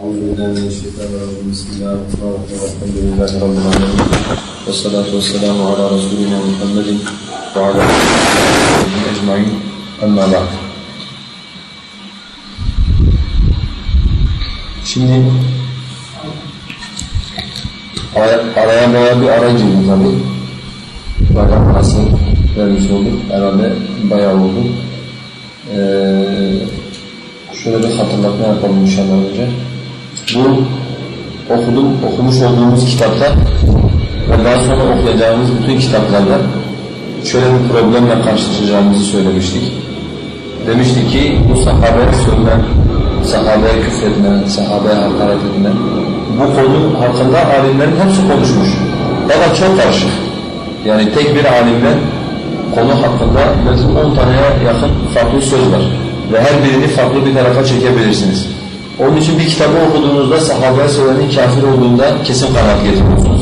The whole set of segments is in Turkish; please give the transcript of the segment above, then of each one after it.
أعوذ بالله من الشيطان الرجيم بسم الله الرحمن الرحيم الحمد لله رب العالمين والصلاة والسلام على رسولنا محمد وعلى آله وصحبه أجمعين أما بعد Şimdi araya, araya bayağı bir ara girdi tabii. Bayağı arası vermiş olduk. Herhalde bayağı oldu. Ee, şöyle bir hatırlatma yapalım inşallah önce. Bu okudum, okumuş olduğumuz kitapta ve daha sonra okuyacağımız bütün kitaplarda şöyle bir problemle karşılaşacağımızı söylemiştik. Demiştik ki bu sahabeye söylenen, sahabeye küfretme, sahabeye hakaret etme, bu konu hakkında alimlerin hepsi konuşmuş. Fakat çok karışık. Yani tek bir alimle konu hakkında belki 10 taneye yakın farklı söz var. Ve her birini farklı bir tarafa çekebilirsiniz. Onun için bir kitabı okuduğunuzda sahabeye söylenenin kafir olduğunda kesin kanaat getiriyorsunuz.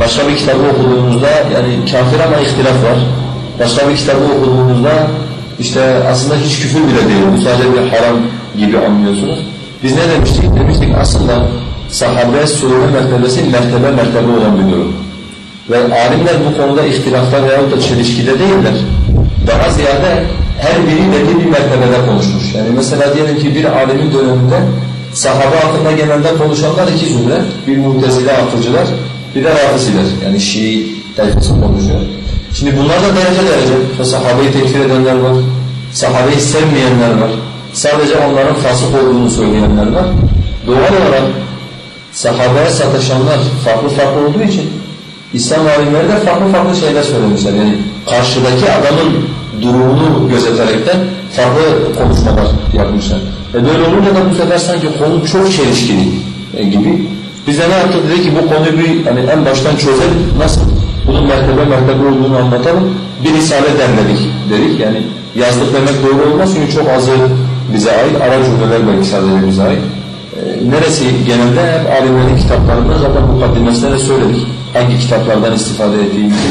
Başka bir kitabı okuduğunuzda yani kafir ama ihtilaf var. Başka bir kitabı okuduğunuzda işte aslında hiç küfür bile değil. Bu sadece bir haram gibi anlıyorsunuz. Biz ne demiştik? Demiştik aslında sahabeye söyleme mertebesi mertebe mertebe olan bir durum. Ve alimler bu konuda ihtilafta veyahut da çelişkide değiller. Daha ziyade her biri belli bir mertebede konuşmuş. Yani mesela diyelim ki bir alimin döneminde sahabe hakkında genelde konuşanlar iki zümre. Bir mutezile akılcılar, bir de rafisiler. Yani Şii tayfası konuşuyor. Şimdi bunlar da derece derece. İşte sahabeyi tekfir edenler var, sahabeyi sevmeyenler var. Sadece onların fasık olduğunu söyleyenler var. Doğal olarak sahabeye sataşanlar farklı farklı olduğu için İslam alimleri de farklı farklı şeyler söylemişler. Yani karşıdaki adamın durumunu gözeterekten farklı konuşmalar yapmışlar. E böyle olunca da bu sefer sanki konu çok çelişkili e, gibi. Biz ne yaptık? Dedi ki bu konuyu bir hani en baştan çözelim. Nasıl? Bunun mertebe mertebe olduğunu anlatalım. Bir risale derledik dedik. Yani yazdık demek doğru olmaz çünkü çok azı bize ait. Ara cümleler belki sadece bize ait. E, neresi genelde hep alimlerin kitaplarında zaten mukaddimesinde de söyledik. Hangi kitaplardan istifade ettiğimizi.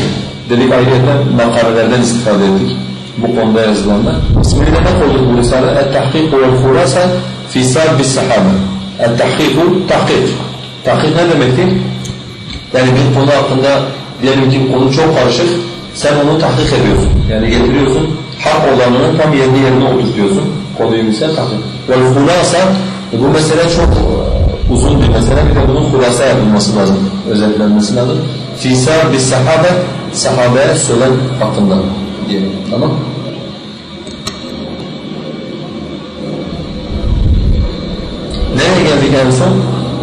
Dedik ayrıca makalelerden istifade ettik bu konuda yazılanlar. İsmini de ne koyduk bu risale? El-Tahkik vel-Khulasa fi Sabbi Sahabe. El-Tahkiku, tahkik. Ne demektir? Yani bir konu hakkında diyelim ki konu çok karışık, sen onu tahkik ediyorsun. Yani getiriyorsun, hak olanını tam yerine yerine oturtuyorsun. Konuyu misal tahkik. Vel-Khulasa, e bu mesele çok uzun bir mesele, bir de bunun hulasa yapılması lazım, özetlenmesi lazım. Fi Sabbi Sahabe, sahabeye sölen hakkında diyelim. Tamam Nereye geldik en son?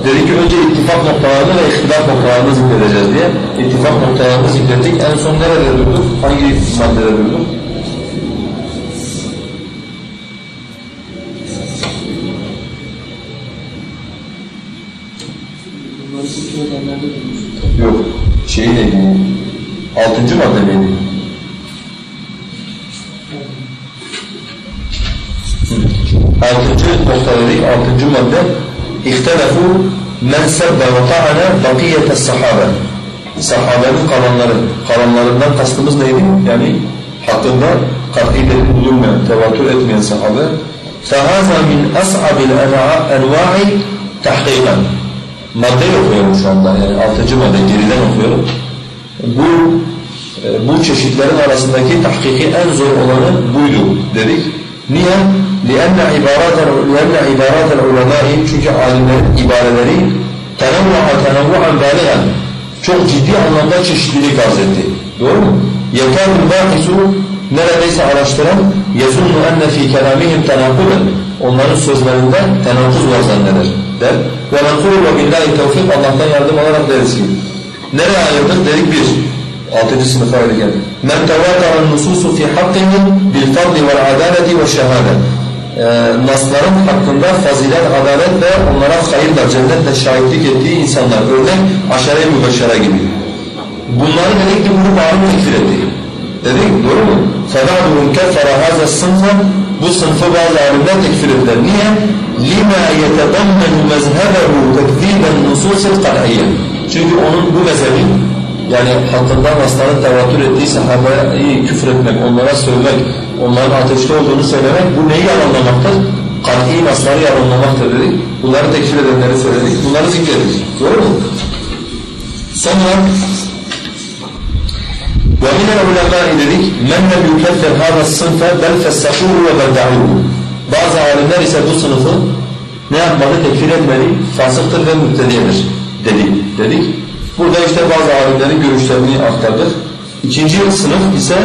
Dedik ki önce ittifak noktalarını ve ihtilaf noktalarını zikredeceğiz diye. İttifak noktalarını zikrettik. En son nerede durduk? Hangi maddede durduk? Yok. Şey neydi? Altıncı madde miydi? 6. madde İhtelefu men sebbe ve ta'ane bakiyete sahabe Sahabenin kalanları, kalanlarından kastımız neydi? Yani hakkında kat'i delil bulunmayan, tevatür etmeyen sahabe. فَهَذَا مِنْ أَسْعَبِ الْاَنْوَاعِ تَحْقِيقًا Madde okuyorum şu anda yani 6. madde geriden okuyorum. Bu e, bu çeşitlerin arasındaki tahkiki en zor olanı buydu dedik. Niye? لِأَنَّ عِبَارَاتَ لِأَنَّ عِبَارَاتَ الْعُلَمَاءِ Çünkü alimlerin ibareleri تَنَوَّعَ تَنَوُّعًا بَالِغًا Çok ciddi anlamda çeşitlilik arz etti. Doğru mu? يَكَادُ الْبَاقِسُ Neredeyse araştıran يَزُنُّ أَنَّ فِي كَلَامِهِمْ تَنَاقُلًا Onların sözlerinde tenakuz var zanneder. Der. وَنَقُولُ وَبِاللّٰهِ تَوْفِقْ Allah'tan yardım alarak deriz ki. Nereye ayırdık? Dedik bir. Altıncı sınıfa öyle geldi. مَنْ تَوَاتَرَ النُّسُوسُ فِي حَقِّهِمْ بِالْفَضْلِ وَالْعَدَالَةِ وَالشَّهَادَةِ Nasların hakkında fazilet, adalet ve onlara hayırla, cennetle şahitlik ettiği insanlar. Örnek aşere-i mübeşşere gibi. Bunları dedik ki bunu bağlı tekfir ettik. Dedik doğru mu? فَبَعْدُهُمْ كَفَّرَ هَذَا الصِّنْفَ Bu sınıfı bazı alimler tekfir ettiler. Niye? لِمَا يَتَضَمَّنُ مَذْهَبَهُ تَكْذِيبَ النُّصُوصِ الْقَرْعِيَّ Çünkü onun bu mezhebi yani hakkında nasların tevatür ettiği sahabeyi küfür etmek, onlara söylemek, onların ateşte olduğunu söylemek bu neyi yalanlamaktır? Kat'i nasları yalanlamaktır dedik. Bunlar Bunları tekfir edenleri söyledik. Bunları zikredik. Doğru mu? Sonra وَمِنَ الْعُلَمَاءِ dedik مَنْ لَمْ يُكَفِّرْ هَذَا الصِّنْفَ بَلْ فَسَّقُوهُ وَبَدَّعُوهُ Bazı alimler ise bu sınıfı ne yapmadı? Tekfir etmedi. Fasıktır ve müptediyedir dedik. dedik. Burada işte bazı alimlerin görüşlerini aktardık. İkinci sınıf ise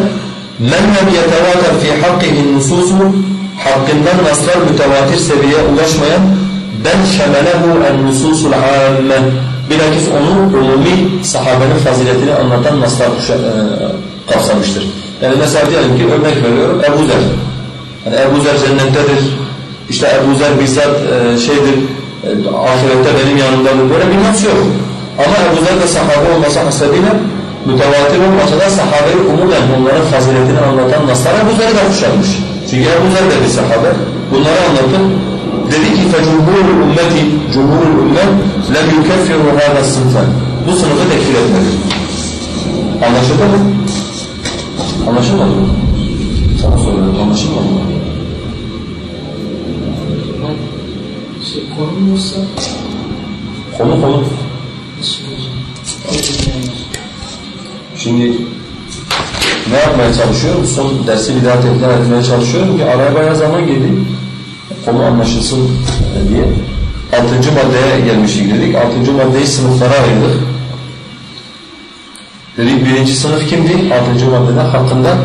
Men lem yetevater fi hakkihin nususu hakkından naslar mütevatir seviyeye ulaşmayan ben şemelehu en nususul amme bilakis onu umumi sahabenin faziletini anlatan naslar e, kapsamıştır. Yani mesela diyelim ki örnek veriyorum Ebu Zer. Yani Ebu Zer cennettedir. İşte Ebu Zer bizzat e, şeydir e, ahirette benim yanımdadır. Böyle bir nas yok. Ama Ebu Zer de sahabe olması hasebiyle mütevatir olmasa da sahabeyi umumen onların faziletini anlatan naslar Ebu Zer'i de kuşatmış. Çünkü Ebu Zer de bir sahabe. Bunları anlatıp dedi ki فَجُمْهُرُ الْاُمَّةِ جُمْهُرُ الْاُمَّةِ لَمْ يُكَفِّرُ هَذَا السِّنْفَ Bu sınıfı tekfir etmedi. Anlaşıldı mı? Anlaşılmadı mı? Sana soruyorum, anlaşılmadı mı? Şey, konu yoksa Konu konu. nasıl olacak? Şimdi ne yapmaya çalışıyorum? Son dersi bir daha tekrar etmeye çalışıyorum ki araya bayağı zaman girdi. Konu anlaşılsın diye. Altıncı maddeye gelmiştik dedik. Altıncı maddeyi sınıflara ayırdık. Dedik birinci sınıf kimdi? Altıncı maddede hakkında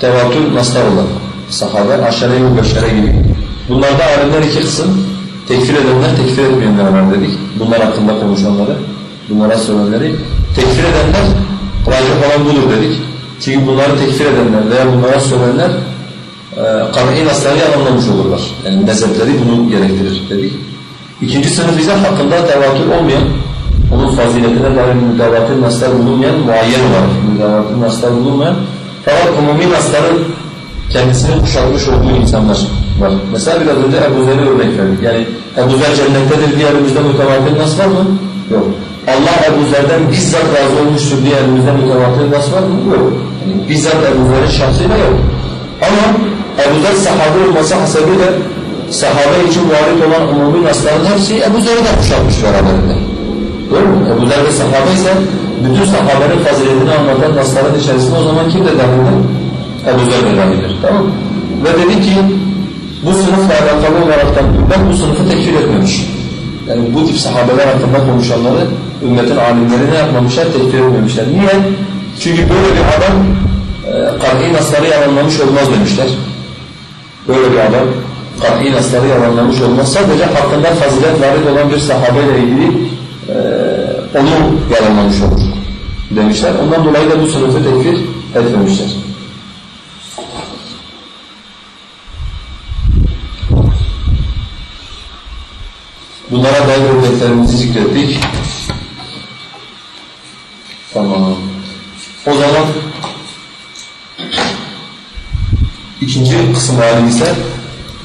tevatür naslar olan sahabe, aşere-i mübeşşere gibi. Bunlarda alimler iki kısım. Tekfir edenler, tekfir etmeyenler var dedik. Bunlar hakkında konuşanları, bunlara söylenenleri. Tekfir edenler racih olan budur dedik. Çünkü bunları tekfir edenler veya bunlara söylenenler e, kat'i nasları yalanlamış olurlar. Yani mezhepleri bunu gerektirir dedik. İkinci sınıf ise hakkında tevatür olmayan, onun faziletine dair mütevatir naslar bulunmayan, muayyen olarak mütevatir naslar bulunmayan fakat umumi nasların kendisini kuşatmış olduğu insanlar var. Mesela biraz önce Ebu Zer'e örnek verdik. Yani Ebu Zer cennettedir diye elimizde mütevatir nas var mı? Yok. Allah Ebu Zer'den bizzat razı olmuştur diye elimizde mütevatir nas var mı? Yok. Bizzat Ebu Zer'in şahsıyla yok. Ama Ebu Zer sahabe olması hasebiyle sahabe için varit olan umumi nasların hepsi Ebu Zer'i de kuşatmış beraberinde. Doğru mu? Ebu Zer de sahabe ise bütün sahabenin faziletini anlatan nasların içerisinde o zaman kim de dahildir? Ebu Zer de dahildir. Tamam? Ve dedi ki bu sınıfla alakalı olaraktan ben bu sınıfı tekfir etmemiş. Yani bu tip sahabeler hakkında konuşanları ümmetin alimleri ne yapmamışlar? Tekfir etmemişler. Niye? Çünkü böyle bir adam e, kat'i nasları yalanlamış olmaz demişler. Böyle bir adam kat'i nasları yalanlamış olmaz. Sadece hakkında fazilet varit olan bir sahabeyle ilgili e, onu yalanlamış olur demişler. Ondan dolayı da bu sınıfı tekfir etmemişler. Bunlara dair örneklerimizi zikrettik. Tamam. O zaman ikinci kısım hali ise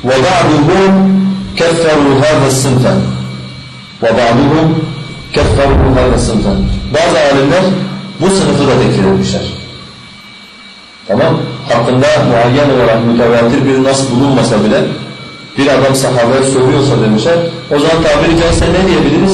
وَبَعْضُهُمْ كَفَّرُوا هَذَا السِّنْفَ وَبَعْضُهُمْ كَفَّرُوا هَذَا السِّنْفَ Bazı alimler bu sınıfı da tekfir etmişler. Tamam. Hakkında muayyen olarak mütevatir bir nas bulunmasa bile bir adam sahabeye soruyorsa demişler, o zaman tabiri caizse ne diyebiliriz?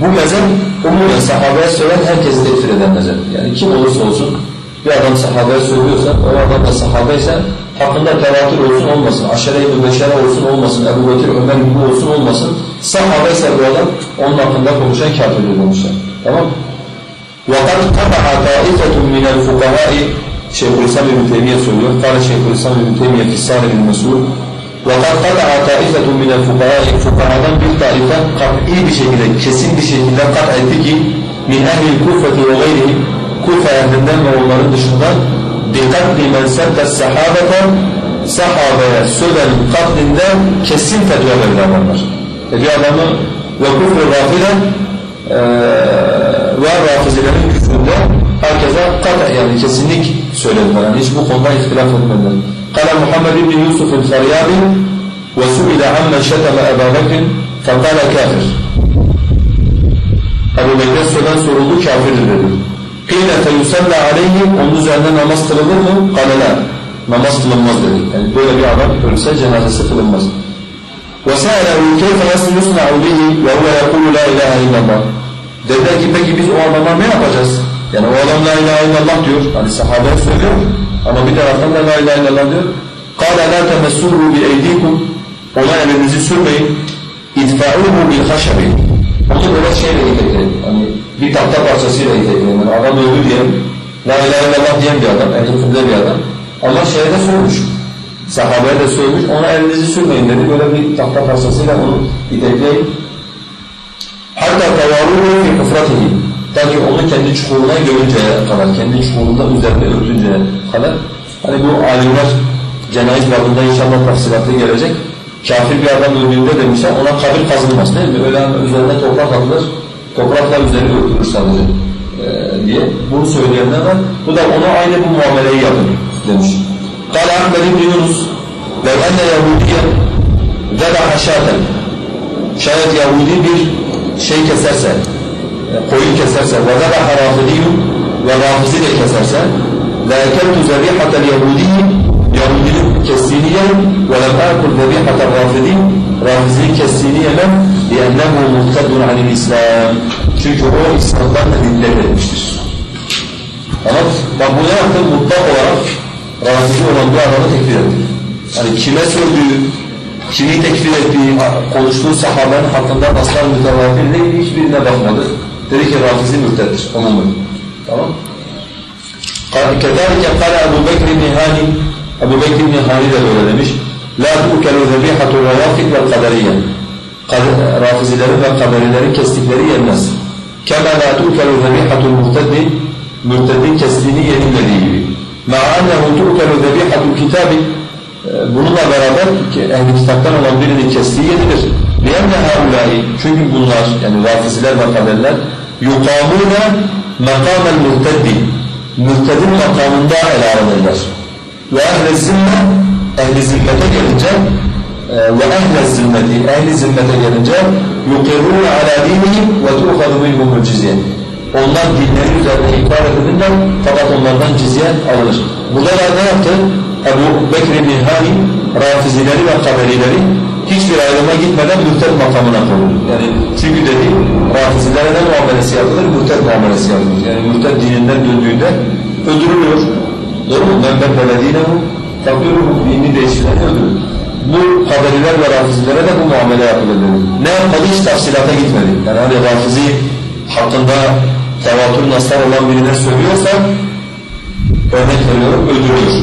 Bu mezhep umumen sahabeye söylen herkesi tekfir eden mezhep. Yani kim olursa olsun bir adam sahabeye soruyorsa, o adam da sahabe ise hakkında tevatür olsun olmasın, aşere-i mübeşşere olsun olmasın, Ebu Bekir, Ömer gibi olsun olmasın, sahabe ise bu adam onun hakkında konuşan kafirdir demişler. Tamam mı? وَقَدْ قَطَعَ طَائِفَةٌ مِنَ الْفُقَهَاءِ Şeyhülislam İbn Teymiye söylüyor. قال Şeyhülislam İbn Teymiye fi Sâlim el-Mesûl وَقَدْ قَطَعَ طَائِفَةٌ مِنَ الْفُقَهَاءِ Fukahadan bir taife kat'i bir şekilde, kesin bir şekilde kat etti ki min اَهْلِ الْكُفَةِ وَغَيْرِهِمْ Kufa ehlinden ve onların dışında بِقَتْلِ مَنْ سَدَّ السَّحَابَةَ Sahabeye söven katlinde kesin fetva verir adamlar. E bir adamı ve kufr-ı rafile ve rafizilerin küfründe herkese kat yani kesinlik söylediler. Yani hiç bu konuda ihtilaf etmediler. قال محمد بن يوسف الفريابي وسئل عمن شتم أبا بكر فقال كافر Ebu Bekir sözen soruldu kafirdir dedi. قِيلَ فَيُسَلَّ عَلَيْهِ Onun üzerine namaz kılınır mı? قَالَ لَا Namaz kılınmaz dedi. Yani böyle bir adam ölse cenazesi kılınmaz. وَسَأَلَهُ كَيْفَ يُسْلُ نصنع به وهو يقول لا إله إلا الله Dediler ki peki biz o adama ne yapacağız? Yani o adam la ilahe illallah diyor. Hani sahabe söylüyor ama bir taraftan da la ilahe illallah diyor. قَالَ لَا تَمَسُّرُوا بِاَيْدِيكُمْ Ona elinizi sürmeyin. اِدْفَعُوهُ بِالْخَشَبِ Onu böyle şeyle itekleyin. Hani bir tahta parçasıyla itekleyin. Yani adam öldü diyelim. La ilahe illallah diyen bir adam, ehl bir adam. Ama şeye de sormuş. Sahabeye de söylemiş, ona elinizi sürmeyin dedi. Böyle bir tahta parçasıyla onu itekleyin. Hatta tevaruhu fi hufratihi. Ta ki onu kendi çukuruna görünceye kadar, kendi çukurunda üzerine örtünceye kadar. Hani bu alimler cenayiz babında inşallah tafsilatı gelecek. Kafir bir adam öldüğünde demişler ona kabir kazılmaz değil mi? Öyle üzerine toprak atılır, toprakla üzeri örtülür sadece ee, diye. Bunu söyleyenler var. Bu da ona aynı bu muameleyi yapın demiş. قال أحمد بن يونس لو أن يهوديا ذبح شاة şayet Yahudi bir şey keserse, koyun keserse وَذَبَحَ رَافِدِيُّ ve rafizi de keserse لَاَكَلْتُ زَبِيحَةَ الْيَهُودِيِّ Yahudinin kestiğini yerim وَلَمْ اَكُلْ ذَبِيحَةَ الرَّافِدِيِّ Rafizinin kestiğini yemem لِيَنَّهُ مُرْتَدٌ عَنِ الْإِسْلَامِ Çünkü o İslam'dan riddet etmiştir. Tamam Bak bu ne yaptı? Mutlak olarak rafizi olan bu adamı tekfir etti. Yani kime sövdüğü, kimi tekfir ettiği, konuştuğu sahabenin hakkında naslar mütevafir değil, hiçbirine bakmadı. Dedi ki rafizi mürtettir, umumun. Tamam كذلك قال Ebu Bekir bin Hani, Ebu Bekir bin Hani de böyle demiş. La tu'kelu zebihatu ravafid vel kaderiye. Rafizilerin ve kaderilerin kestikleri yenmez. Kema la tu'kelu zebihatul murteddi, mürteddin kestiğini yenilmediği gibi. مع أنه تؤكل ذبيحة الكتاب bununla beraber ki ehli kitaptan olan birinin kestiği yenilir. لِيَنَّ هَؤُلَٰئِ Çünkü bunlar yani rafiziler ve kaderler yutamune makamel muhteddi muhtedin makamında ele alınırlar. Ve ehl-i zimme ehl-i zimmete gelince e, ve ehl-i zimmeti ehl-i zimmete gelince yukirrûne alâ dinihim ve tu'khadu minhumul cizye. Onlar dinleri üzerine ikrar edilirler fakat onlardan cizye alınır. Bu da ne yaptı? Ebu Bekir bin Hani, Rafizileri ve Kamerileri hiçbir ayrıma gitmeden mürted makamına koydu. Yani çünkü dedi, Rafizilere ne muamelesi yapılır? Mürted muamelesi yapılır. Yani mürted dininden döndüğünde öldürülüyor. Doğru mu? Men beddele dinehu fakduruhu dini değiştiren öldürülür. Bu Kaderiler ve Rafizilere de bu muamele yapılır dedi. Ne yapmadı? Hiç tafsilata gitmedi. Yani hani Rafizi hakkında tevatür naslar olan birine söylüyorsa örnek veriyorum öldürülür.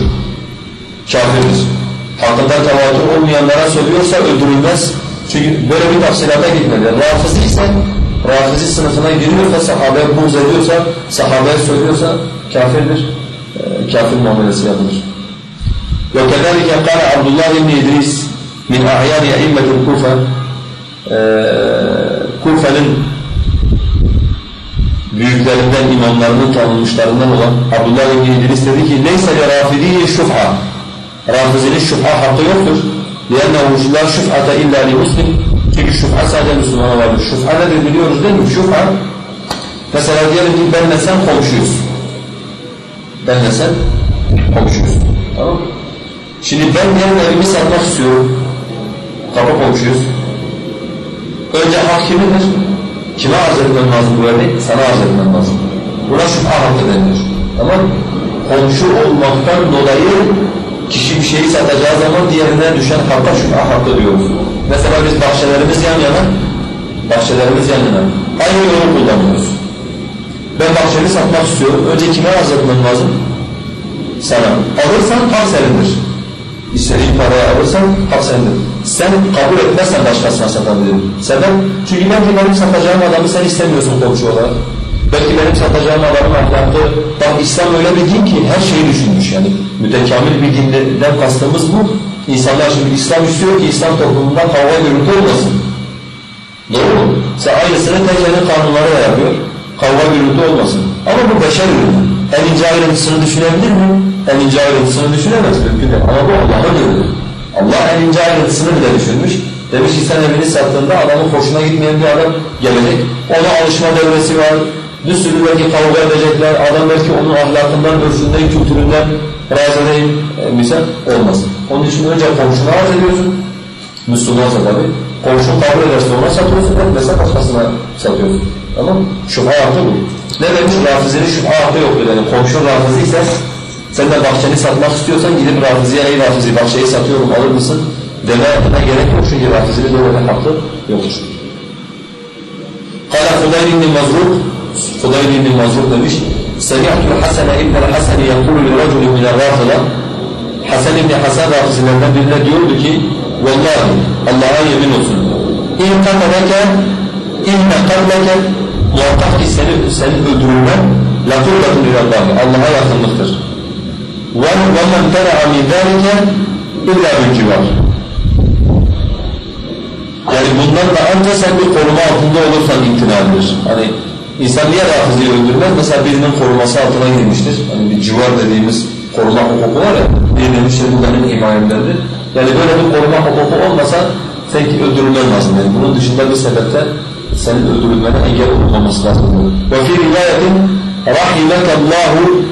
Kafirdir Hakkında tevatür olmayanlara söylüyorsa öldürülmez. Çünkü böyle bir tafsilata gitmedi. Rafizi ise Rafizi sınıfına giriyorsa, sahabeye buğz ediyorsa, sahabeye söylüyorsa kafirdir. E, kafir muamelesi yapılır. وكذلك قال عبد الله بن إدريس من أعيان أئمة الكوفة Kufa'nın büyüklerinden, imamlarının tanınmışlarından olan Abdullah ibn İdris dedi ki neyse li rafidihi şuf'a Rafizinin şuf'a hakkı yoktur. لِيَنَّهُ لَا شُفْعَةَ اِلَّا لِمُسْلِمٍ Çünkü şuf'a sadece Müslümana vardır. Şuf'a nedir biliyoruz değil mi? Şuf'a mesela diyelim ki benle sen komşuyuz. Benle sen komşuyuz. Tamam Şimdi ben diyelim evimi satmak istiyorum. Kapı komşuyuz. Önce hak kimindir? Kime arz etmen lazım bu örneği? Sana arz etmen lazım. Buna şüphe hakkı denilir. Tamam Komşu olmaktan dolayı kişi bir şeyi satacağı zaman diğerine düşen hakka şüphe hakkı diyoruz. Mesela biz bahçelerimiz yan yana, bahçelerimiz yan yana. Aynı yolu kullanıyoruz. Ben bahçemi satmak istiyorum. Önce kime arz etmen lazım? Sana. Alırsan hak senindir. İstediğin parayı alırsan hak senindir. Sen kabul etmezsen başkasına satabilirim. Sebep? Çünkü belki benim satacağım adamı sen istemiyorsun komşu olarak. Belki benim satacağım adamın ahlakı, bak İslam öyle bir din ki her şeyi düşünmüş yani. Mütekamil bir dinden kastımız bu. İnsanlar şimdi İslam istiyor ki İslam toplumunda kavga gürültü olmasın. Doğru mu? Sen aynısını tekenin kanunları da yapıyor. Kavga gürültü olmasın. Ama bu beşer ürünü. En ince ayrıntısını düşünebilir mi? En ince ayrıntısını düşünemez mümkün değil. Ama bu Allah'ın ürünü. Allah en ince ayrıntısını bile düşünmüş. Demiş ki sen evini sattığında adamın hoşuna gitmeyen bir adam gelecek. Ona alışma devresi var Bir sürü belki kavga edecekler. Adam belki onun ahlakından, örfünden, kültüründen razı değil. E, misal olmasın. Onun için önce komşuna arz ediyorsun. Müslümansa tabii. Komşun kabul ederse ona satıyorsun, etmese başkasına satıyorsun. Tamam mı? Şubha hakkı bu. Ne demiş? Rafizinin şubha hakkı yoktur. Yani komşun rafizi ise sen de bahçeni satmak istiyorsan gidip rafiziye ey rafizi bahçeyi satıyorum alır mısın? Demeye gerek yok çünkü rafizinin böyle bir hakkı yoktur. قال فضيل بن مزروق Fudayl bin Mazur demiş. Semihtu Hasan ibn Hasan yakulu li racul min Hasan ibn Hasan rafizilerinden birine diyordu ki vallahi Allah'a yemin olsun. İn kataleke in kataleke muhakkak ki seni, seni öldürülmen latullakun ilallahi Allah'a yakınlıktır. Ve men tera'a min zâlike illa bin civar. Yani bundan da ancak sen bir koruma altında olursan imtina edilir. Hani İnsan niye rahatsızlığı öldürmez? Mesela birinin koruması altına girmiştir. Hani bir civar dediğimiz koruma hukuku var ya, biri demiştir bu benim himayemdendir. Yani böyle bir koruma hukuku olmasa sen ki öldürülmen lazım. Yani bunun dışında bir sebepte senin öldürülmene engel olmaması lazım. Ve fi rivayetin rahimekallahu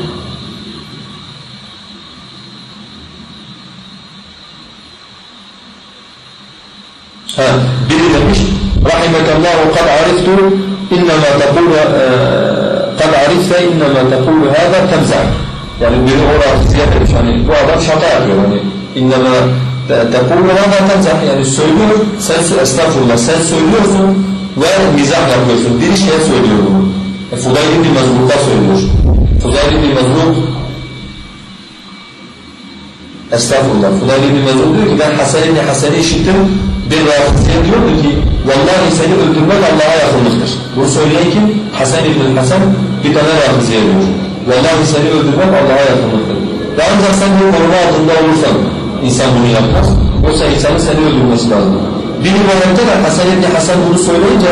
Ha, biri demiş, rahimekallahu kad ariftu İnnemâ tekûl kad e, arifte innemâ tekûl hâzâ temzel. Yani biri orada ziyaret etmiş. Hani bu adam şaka yapıyor. Hani innemâ tekûl hâzâ temzel. Yani söylüyor. Sen estağfurullah. Sen söylüyorsun ve mizah yapıyorsun. Bir şey söylüyor bunu. E, Fudayl İbni Mezmur'da söylüyor. Fudayl İbni Mezmur Estağfurullah. Fudayl İbni Mezmur diyor ki ben Hasan İbni Hasan'ı işittim. Bir rahatsız ediyordu ki vallahi seni öldürmek Allah'a yakınlıktır bunu söyleyen kim? Hasan ibn Hasan bir tane rahatsızlığa diyor Vallahi seni öldürmek Allah'a yakınlıktır. Ve ancak sen bir koruma altında olursan insan bunu yapmaz. Oysa insanın seni öldürmesi lazım. Bir rivayette de Hasan ibn Hasan bunu söyleyince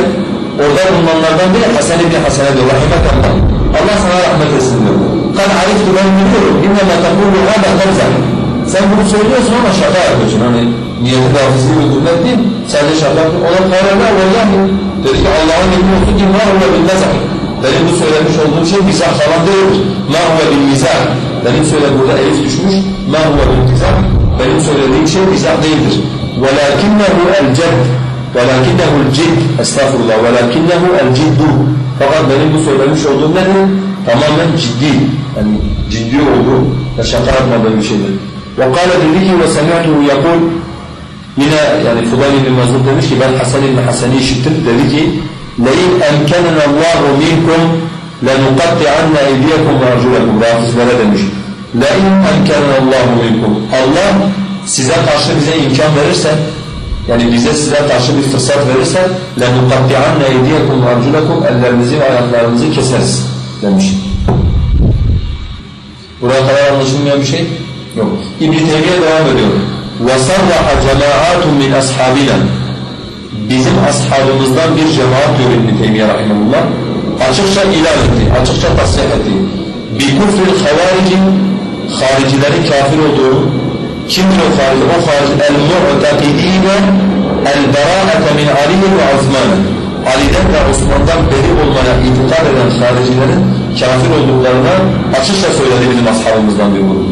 orada bulunanlardan biri Hasan ibn Hasan'a diyor rahimekallah. Allah sana rahmet etsin diyor. Kad ariftu ben biliyorum. İnnemâ tekûlü hâdâ temzah. Sen bunu söylüyorsun ama şaka yapıyorsun. Hani niyeti hafızlığı öldürmek değil. Sadece şaka yapıyorsun. Ona kârâlâ vallahi. Dedi ki Allah'ın yemin olsun ki mâ huve bin nezah. Benim bu söylemiş olduğum şey mizah falan değildir. مَا هُوَ بِالْمِزَاحِ Benim söyle burada elif düşmüş. مَا هُوَ بِالْمِزَاحِ Benim söylediğim şey mizah değildir. وَلَكِنَّهُ الْجَدْ وَلَكِنَّهُ الْجِدْ Estağfurullah. وَلَكِنَّهُ الْجِدُّ Fakat benim bu söylemiş olduğum nedir? Tamamen ciddi. Yani ciddi olduğu ve şaka yapmadığım bir şeydir. وَقَالَ dedi ki وَسَمِعْتُهُ يَقُولُ Yine yani Fudayl ibn Mazlum demiş ki ben Hasan ibn Hasan'ı işittim. Dedi ki لَاِنْ اَمْكَنَنَا اللّٰهُ مِنْكُمْ لَنُقَطِّعَنَّ اَيْدِيَكُمْ وَاَرْجُلَكُمْ Rafizlere demiş. لَاِنْ اَمْكَنَنَا اللّٰهُ مِنْكُمْ Allah size karşı bize imkan verirse, yani bize size karşı bir fırsat verirse لَنُقَطِّعَنَّ اَيْدِيَكُمْ وَاَرْجُلَكُمْ Ellerinizi ve ayaklarınızı keseriz demiş. Buraya kadar anlaşılmayan bir şey yok. İbn-i Teymiye devam ediyor. وَصَرَّحَ جَمَاعَاتٌ مِنْ أَصْحَابِنَا Bizim ashabımızdan bir cemaat diyor İbn-i Teymiye rahimahullah. Açıkça ilan etti, açıkça tasrih etti. بِكُفْرِ الْخَوَارِجِ Haricilerin kafir olduğunu, kimdir o harici? O harici el-mu'takidîne el-berâ'ete min aliyin ve Osman'ın. Ali'den ve Osman'dan beri olmaya itikad eden haricilerin kafir olduklarına açıkça söyledi bizim ashabımızdan bir grup.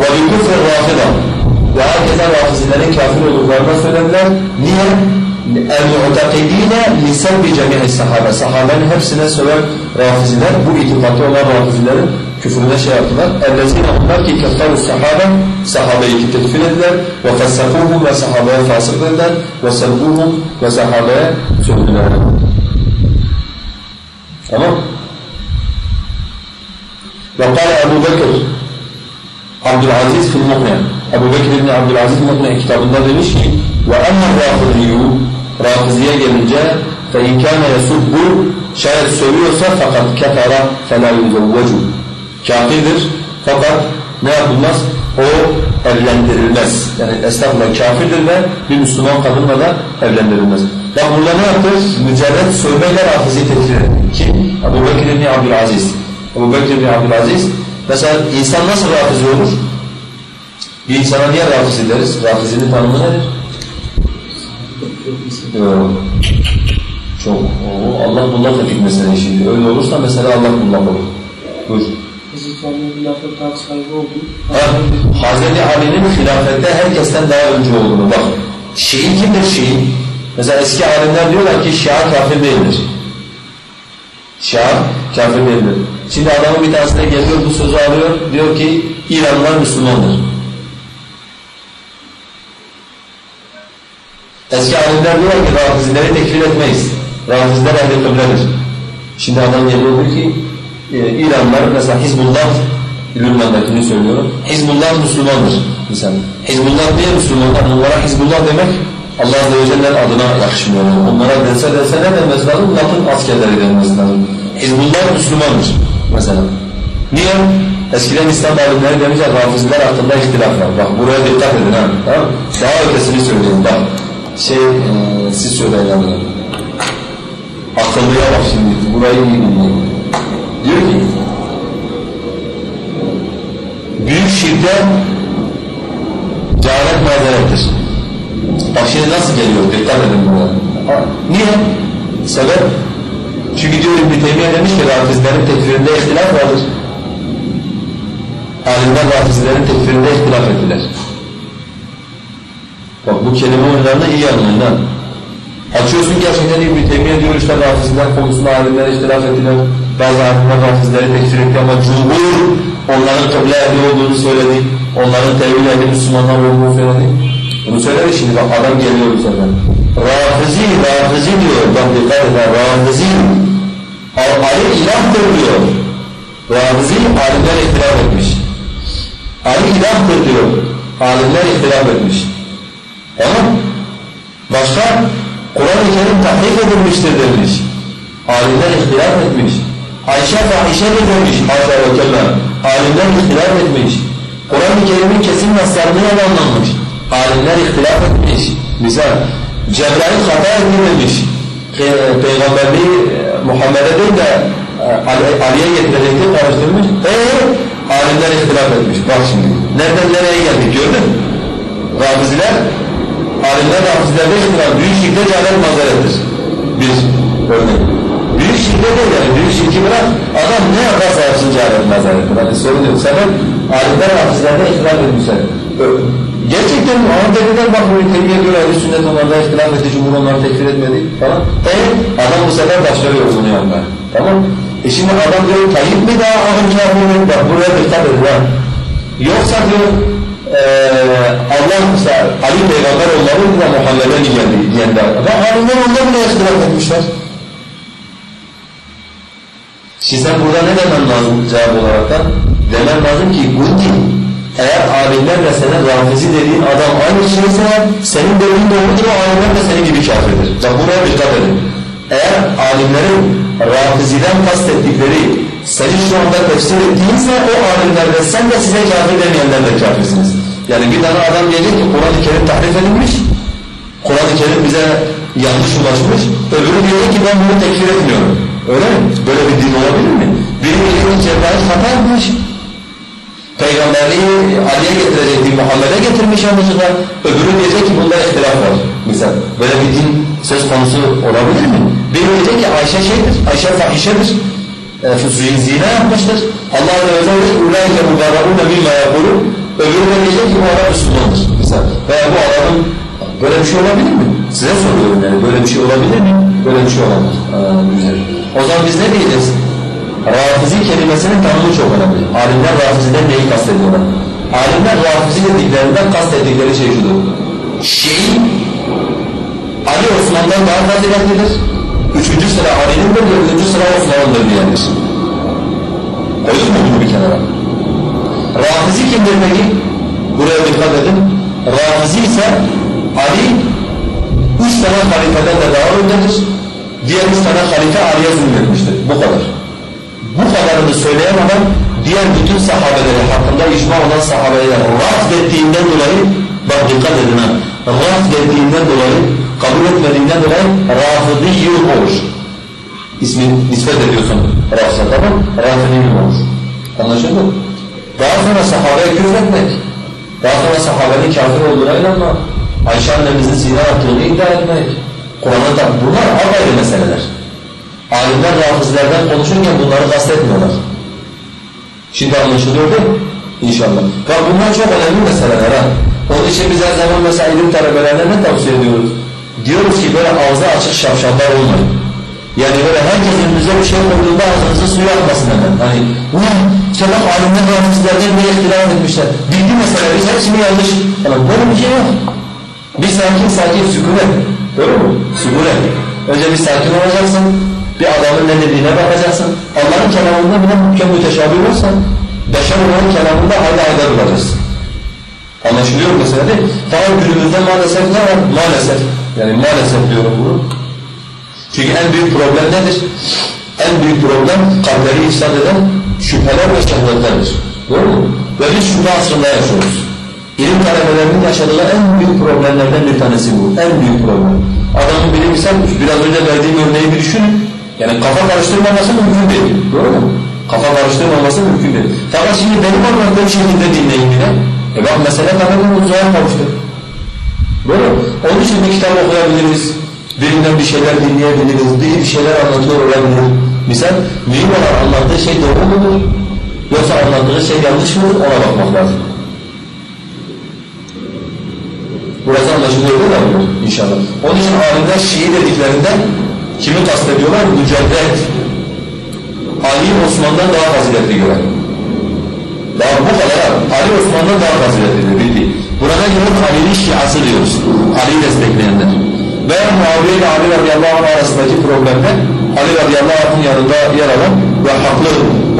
وَبِكُفْرِ الرَّافِضَةِ ve adeta rafizilere kafir olduklarını söylediler. Niye? El-mu'takidine lisebi cemi'i sahabe. Sahabenin hepsine sebep rafiziler, bu itikatı olan rafizilerin küfrüne şey yaptılar. Ellezine onlar ki keffaru sahabe, sahabeyi ki tekfir ettiler. Ve fessakuhum ve sahabeye fasık dediler. Ve sevguhum ve sahabeye sövdüler. Tamam Ve kâle Ebu Bekir, Abdülaziz fil mu'min. Ebu Bekir İbni Abdülaziz Muhne kitabında demiş ki وَأَمَّا الرَّافِضِيُّ Rafiziye gelince فَاِنْ كَانَ يَسُبُّ Şayet sövüyorsa fakat kefara فَلَا يُزَوَّجُ Kafirdir fakat ne yapılmaz? O evlendirilmez. Yani estağfurullah kafirdir ve bir Müslüman kadınla da evlendirilmez. Bak burada ne yaptı? Mücerret sövmeyle rafizi tekfir etti. Kim? Ebu Bekir İbni Abdülaziz. Ebu Bekir İbni Abdülaziz. Mesela insan nasıl rafizi olur? Bir insana niye rafizi deriz? Rafizinin tanımı nedir? Çok. Oo, Allah bullak ettik mesela şimdi. Öyle olursa mesela Allah bullak olur. Buyur. Ha, Hazreti Ali'nin hilafette herkesten daha önce olduğunu bak. Şii kimdir Şii? Mesela eski alimler diyorlar ki Şia kafir değildir. Şia kafir değildir. Şimdi adamın bir tanesi de geliyor bu sözü alıyor. Diyor ki İranlılar Müslümandır. Eski alimler diyorlar ki Rafizileri tekfir etmeyiz. Rafiziler ehli kıbledir. Şimdi adam geliyor diyor ki e, İranlılar mesela Hizbullah Lübnan'dakini söylüyorum. Hizbullah Müslümandır mesela. Hizbullah niye Müslümanlar? Onlara Hizbullah demek Allah Azze ve Celle'nin adına yakışmıyor. Onlara dense dense ne denmesi lazım? Batın askerleri denmesi lazım. Hizbullah Müslümandır mesela. Niye? Eskiden İslam alimleri demişler Rafiziler hakkında ihtilaf var. Bak buraya dikkat edin ha. Tamam Daha ötesini söyleyeyim bak. Şey, e, siz söyleyin adını. Akıllıya şimdi, burayı iyi dinleyin. Diyor ki, büyük şirkte cehalet mazerettir. Bak şimdi nasıl geliyor, dikkat edin buraya. Niye? Sebep? Çünkü diyor İbn-i Teymiye demiş ki Rafizlerin tekfirinde ihtilaf vardır. Alimler Rafizlerin tekfirinde ihtilaf ettiler. Bak bu kelime oyunlarını iyi anlayın. Açıyorsun gerçekten İbn-i Teymiye diyor işte Rafizler konusunda alimler ihtilaf ettiler. Bazı alimler Rafizleri tekfir etti ama cumhur onların kıble ehli olduğunu söyledi. Onların tevhid ehli Müslümanlar olduğunu söyledi. Bunu söyledi şimdi bak adam geliyor bu sefer. Rafizi, Rafizi diyor. Bak dikkat edin. Rafizi. Ali ilahtır diyor. Rafizi alimler ihtilaf etmiş. Ali ilahtır diyor. Alimler ihtilaf etmiş. Tamam Başka? Kur'an-ı Kerim tahrif edilmiştir demiş. Alimler ihtilaf etmiş. Ayşe fahişedir demiş. Haşa ve kella. Alimler ihtilaf etmiş. Kur'an-ı Kerim'in kesin naslarını yalanlanmış. Alimler ihtilaf etmiş. Misal, Cebrail hata etti demiş. Peygamberliği Muhammed'e değil de Ali'ye getirecekti, karıştırmış. Eee alimler ihtilaf etmiş. Bak şimdi. Nereden nereye geldik gördün? Rabiziler alimler hafizlerde ihtilaf, büyük şirkte cehalet mazerettir. Bir örnek. Büyük şirkte değil yani, büyük şirki bırak, adam ne yaparsa yapsın cehalet mazerettir. Hani sorun yok. Sebep, alimler hafizlerde ihtilaf etmişler. Gerçekten Muhammed Ebu'dan bak bu tebrik ediyor, ehl sünnet onlarda ihtilaf etti, cumhur onları tekfir etmedi falan. E adam bu sefer başlıyor bunu yapmaya. Tamam E şimdi adam diyor, Tayyip mi daha ahır kâfir Bak buraya dikkat edin ha. Yoksa diyor, ee, Allah mesela Ali peygamber onların da Muhammed'e geldi diyenler. Ve alimler onlar bile ihtilaf etmişler. Şimdi sen burada ne demen lazım cevap olarak da? Demen lazım ki bu din eğer alimlerle senin rafizi dediğin adam aynı şeyse senin dediğin doğrudur o alimler de senin gibi kafirdir. Bak buraya dikkat edin. Eğer alimlerin rafiziden kastettikleri senin şu anda tefsir ettiğinse o alimlerle sen de size kafir demeyenler de kafirsiniz. Yani bir tane adam diyecek ki Kur'an-ı Kerim tahrif edilmiş, Kur'an-ı Kerim bize yanlış ulaşmış, öbürü diyecek ki ben bunu tekfir etmiyorum. Öyle mi? Böyle bir din olabilir mi? Biri diyecek ki Cebrail hata etmiş, Peygamberliği Ali'ye getirecekti, Muhammed'e getirmiş yanlışlıkla, öbürü diyecek ki bunda ihtilaf var. Misal, böyle bir din söz konusu olabilir mi? Biri diyecek ki Ayşe şeydir, Ayşe fahişedir, e, zina yapmıştır. Allah Azze ve Celle اُولَٰئِكَ مُبَارَعُونَ مِمَّا يَقُولُونَ Öbürü de diyecek ki bu adam Müslümandır. Misal. Veya bu adamın böyle bir şey olabilir mi? Size soruyorum yani böyle bir şey olabilir mi? Böyle bir şey olamaz. Güzel. O zaman biz ne diyeceğiz? Rafizi kelimesinin tanımı çok önemli. Alimler rafiziden neyi kastediyorlar? Alimler rafizi dediklerinden kastettikleri şey şudur. Şii, Ali Osman'dan daha faziletlidir. Üçüncü sıra Ali'nindir, dördüncü sıra Osman'ındır diyendir. Koyduk mu bunu bir kenara? Rafizi kimdir peki? Buraya dikkat edin. Rafizi ise Ali üç tane halifeden de daha öndedir. Diğer üç tane halife Ali'ye zulmetmiştir. Bu kadar. Bu kadarını söyleyen adam diğer bütün sahabeleri hakkında icma olan sahabeler rafd dolayı bak dikkat edin ha rafd ettiğinden dolayı kabul etmediğinden dolayı rafıdiyyun olur. İsmi nispet ediyorsun rafza tamam rafıdiyyun olur. Anlaşıldı mı? Daha sonra sahabeye küfretmek, daha sonra sahabenin kafir olduğuna inanmak, Ayşe annemizin zina yaptığını iddia etmek, Kur'an'a da bunlar apayrı meseleler. Alimler rafızlardan konuşurken bunları kastetmiyorlar. Şimdi anlaşılıyor değil mi? İnşallah. Bak bunlar çok önemli meseleler ha. Onun için biz her zaman mesela ilim talebelerine ne tavsiye ediyoruz? Diyoruz ki böyle ağzı açık şapşallar olmayın. Yani böyle herkes önünüze bir şey koyduğunda ağzınızı suya atmasın hemen. Hani ulan bak alimler hafızlardan bir ihtilaf etmişler. Bildi mesela biz hepsini yanlış. Yani böyle bir şey yok. Bir sakin sakin sükunet. Doğru mu? Sükunet. Önce bir sakin olacaksın. Bir adamın ne dediğine bakacaksın. Allah'ın kelamında bile mümkün müteşabih olursa beşer olan kelamında hayda hayda bulacaksın. Anlaşılıyor mesela değil mi? Tamam günümüzde maalesef ne var? Maalesef. Yani maalesef diyorum bunu. Çünkü en büyük problem nedir? En büyük problem kalpleri ifsad eden şüpheler ve şehvetlerdir. Doğru mu? Ve biz şüphe asrında yaşıyoruz. İlim talebelerinin yaşadığı en büyük problemlerden bir tanesi bu. En büyük problem. Adamın biri misal, biraz önce verdiğim örneği bir düşünün. Yani kafa karıştırmaması mümkün değil. Doğru mu? Kafa karıştırmaması mümkün değil. Fakat şimdi benim anlattığım şekilde dinleyin yine. E bak mesele tamamen uzağa kavuştu. Doğru mu? Onun için bir kitap okuyabiliriz. Birinden bir şeyler dinleyebiliriz. Bir şeyler anlatıyor olabilir. Misal mühim olan anlattığı şey doğru mudur? Yoksa anlattığı şey yanlış mıdır? Ona bakmak lazım. Burası anlaşılıyor değil mi? İnşallah. Onun için alimler Şii dediklerinde kimi kastediyorlar? Mücerret. Ali Osman'dan daha faziletli gören. Daha bu kadar. Ali Osman'dan daha faziletlidir bildiği. Burada göre Ali'nin Şiası diyoruz. Ali'yi destekleyenler. Veya Muaviye ile Ali radıyallahu anh arasındaki problemde Ali radıyallahu anh'ın yanında yer alan ve haklı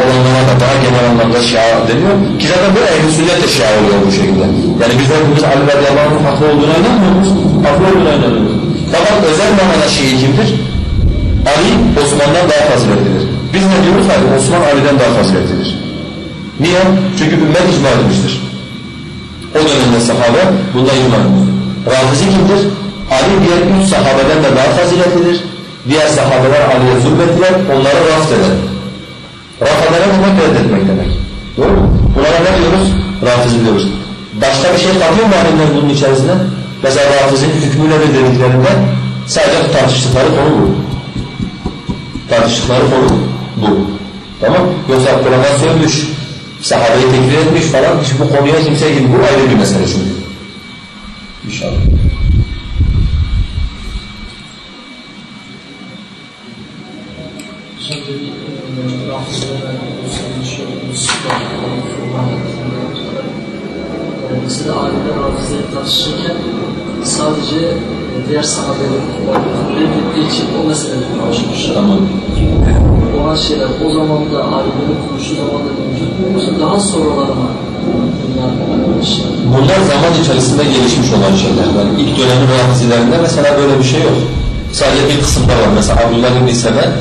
olanlara da daha genel anlamda Şia deniyor. Ki zaten böyle ehl-i sünnet de Şia oluyor bu şekilde. Yani biz hepimiz Ali radıyallahu anh'ın haklı olduğuna inanmıyor muyuz? Haklı olduğuna inanıyoruz. Fakat özel manada Şii kimdir? Ali Osman'dan daha faziletlidir. Biz ne diyoruz? Hayır Osman Ali'den daha faziletlidir. Niye? Çünkü ümmet icma etmiştir. O dönemde sahabe bunda icma etmiştir. Rafizi kimdir? Ali diğer üç sahabeden de daha faziletlidir. Diğer sahabeler Ali'ye zulmettiler, onları raft eder. Raft edene demek reddetmek demek. Doğru mu? Bunlara ne diyoruz? Rafizi diyoruz. Başka bir şey katıyor mu alimler bunun içerisine? Mesela Rafiz'in hükmüyle de dediklerinde sadece tartıştıkları konu bu. Tartıştıkları konu bu. Tamam? Yoksa Kur'an'a sövmüş, sahabeyi tekfir etmiş falan, hiç bu konuya kimse girmiyor. Bu ayrı bir mesele çünkü. İnşallah. Şimdi e, Rabbimizden söylemiş Mesela alimler hafızayı tartışırken sadece diğer sahabelerin reddettiği için o meseleleri konuşmuşlar. Tamam. Olan şeyler o zaman da alimlerin konuştuğu zaman da mu yoksa daha sonraları mı? Bunlar zaman içerisinde gelişmiş olan şeyler. Yani ilk dönemin rafizilerinde mesela böyle bir şey yok. Sadece bir kısımda var. Mesela Abdullah İbni Sebe,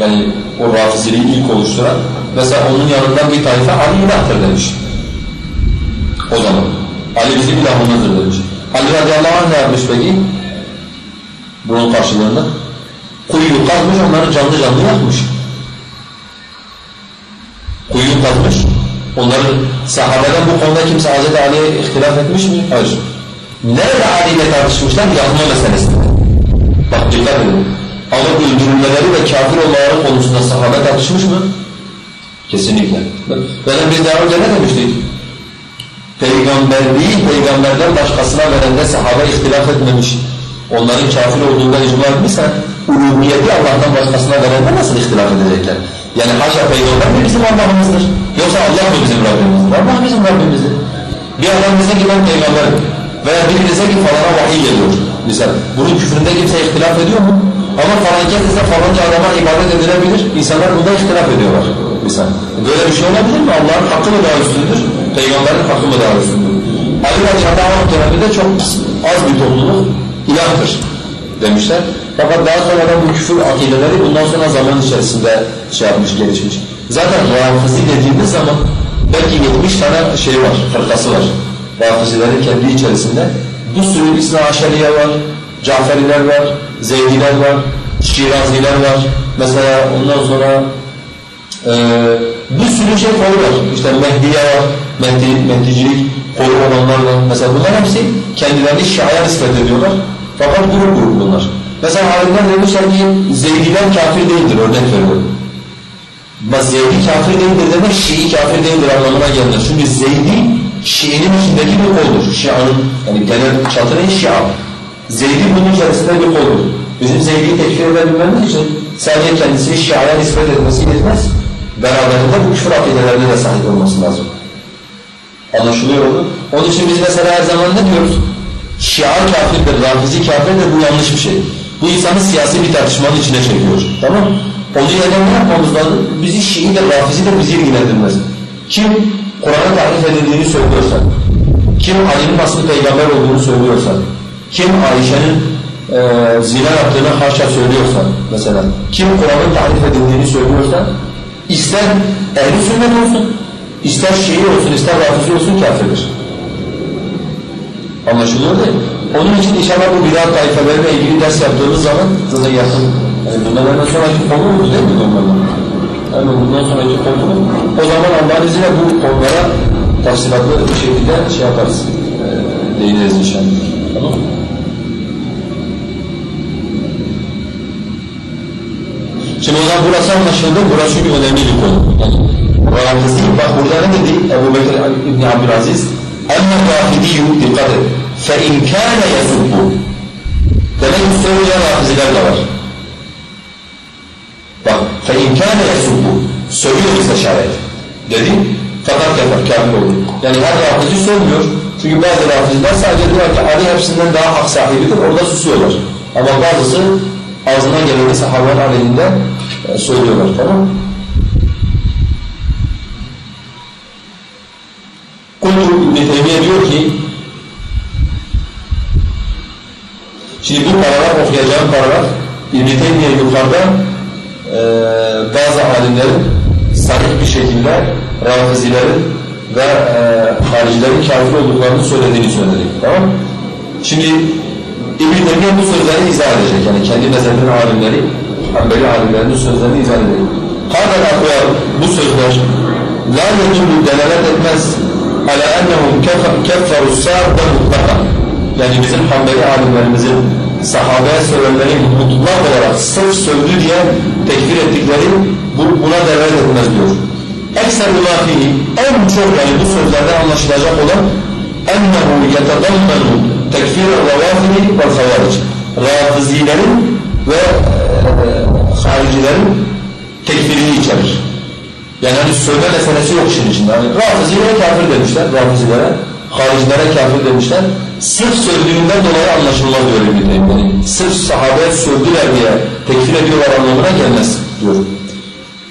yani o rafiziliği ilk oluşturan, mesela onun yanından bir tayfa Ali ilahtır demiş. O zaman. Ali bizim ilahımızdır demiş. Ali radıyallahu anh ne yapmış peki? Bunun karşılığında. Kuyu kazmış, onları canlı canlı yakmış. Kuyu kazmış, onları sahabeden bu konuda kimse Hz. Ali'ye ihtilaf etmiş mi? Hayır. Nerede Ali ile tartışmışlar? Yakma meselesinde. Bak dikkat edin. Ama öldürülmeleri ve kafir olmaları konusunda sahabe tartışmış mı? Kesinlikle. Zaten biz daha önce ne demiştik? Peygamberliği peygamberden başkasına verende sahabe ihtilaf etmemiş. Onların kafir olduğundan icma etmişse uluhiyeti Allah'tan başkasına verende nasıl ihtilaf edecekler? Yani haşa peygamber mi bizim Allah'ımızdır? Yoksa Allah mı bizim Rabbimizdir? Allah bizim Rabbimizdir. Bir adam bize ki ben peygamberim veya biri dese ki falana vahiy geliyor. Misal bunun küfründe kimse ihtilaf ediyor mu? Ama falanca ise falanca adama ibadet edilebilir. İnsanlar bunda ihtilaf ediyorlar. Misal. Böyle bir şey olabilir mi? Allah'ın hakkı mı daha üstündür? Peygamberin hakkı mı daha üstündür? Ali Radıyallahu Anh döneminde çok az bir topluluk ilahtır demişler. Fakat daha sonradan bu küfür akideleri bundan sonra zaman içerisinde şey yapmış, gelişmiş. Zaten Rafizi dediğimiz zaman belki 70 tane şey var, fırkası var. Rafizilerin kendi içerisinde. Bir sürü İsna Aşeriye var, Caferiler var, Zeydiler var, Şiraziler var. Mesela ondan sonra e, bir sürü şey kolu var. İşte Mehdiye var, Mehdi, Mehdicilik kolu olanlar var. Mesela bunlar hepsi kendilerini Şia'ya nispet ediyorlar. Fakat grup grup bunlar. Mesela alimler demişler ki Zeydiler kafir değildir örnek veriyorum. Zeydi kafir değildir demek Şii kafir değildir anlamına gelmez. Çünkü Zeydi Şii'nin içindeki bir koldur. Şia'nın yani genel çatı ne? Şia. Zeydi bunun içerisinde bir koldur. Bizim Zeydi'yi tekfir edebilmemiz için sadece kendisini Şia'ya nispet etmesi yetmez. Beraberinde bu küfür akidelerine de sahip olması lazım. Anlaşılıyor mu? Onun için biz mesela her zaman ne diyoruz? Şia kafirdir, Rafizi kafirdir, bu yanlış bir şey. Bu insanı siyasi bir tartışmanın içine çekiyor. Tamam Onun yerine ne yapmamız lazım? Bizi Şii de Rafizi de bizi ilgilendirmez. Kim Kur'an'a tahrif edildiğini söylüyorsa, kim Ali'nin aslı peygamber olduğunu söylüyorsa, kim Ayşe'nin e, zina yaptığını haşa söylüyorsa mesela, kim Kur'an'ın tahrif edildiğini söylüyorsa, ister ehli sünnet olsun, ister Şii olsun, ister Rafizi olsun kafirdir. Anlaşılıyor değil mi? Onun için inşallah bu bidat taifeleriyle ilgili ders yaptığımız zaman zaten yakın, yani bundan hemen sonraki konumuz değil mi normalde? Hemen bundan sonraki konumuz. O zaman Allah'ın izniyle bu konulara tafsilatlı bir şekilde şey yaparız, e, değiniriz inşallah. Tamam mı? Şimdi o zaman burası anlaşıldı, burası çünkü önemli bir konu. Yani Rafizi, bak burada ne dedi Ebu Bekir İbni Abdülaziz? اَمَّا الرَّافِدِيُّ dikkat et. فَاِنْ كَانَ يَسُبُّ Demek ki söyleyen rafiziler de var. Bak, فَاِنْ كَانَ يَسُبُّ Söylüyor ise şayet. Dedi, fakat kafir, kafir olur. Yani her rafizi söylüyor. Çünkü bazı rafiziler sadece diyor ki Ali hepsinden daha hak sahibidir, orada susuyorlar. Ama bazısı ağzına geleni sahabenin aleyhinde e, söylüyorlar, tamam? Kultu İbn-i Teymiye diyor ki Şimdi bu paralar okuyacağım paralar İbn-i Teymiye yukarıda e, bazı alimlerin sarık bir şekilde rafizilerin ve e, haricilerin kafir olduklarını söylediğini söyledi. Tamam? Şimdi İbn-i Teymiye bu sözleri izah edecek. Yani kendi mezhebinin alimleri, Hanbeli alimlerinin sözlerini izah edecek. Hâdel akval bu sözler la yecibü delalet etmez ala ennehum kefferu sârda mutlaka. Yani bizim Hanbeli alimlerimizin sahabeye söylenmeyi mutlak olarak sırf sövdü diye tekfir ettikleri bu, buna delalet etmez diyor. Ekser ulafihi en çok yani bu sözlerden anlaşılacak olan ennehu yetadammenu tekfir ravafidi ve havaric. Rafizilerin ve e, haricilerin tekfirini içerir. Yani hani sövme meselesi yok işin içinde. Hani Rafizilere kafir demişler, Rafizilere, haricilere kafir demişler. Sırf sövdüğünden dolayı anlaşılmaz diyor İbn-i yani Sırf sahabeye sövdüler diye tekfir ediyorlar anlamına gelmez diyor.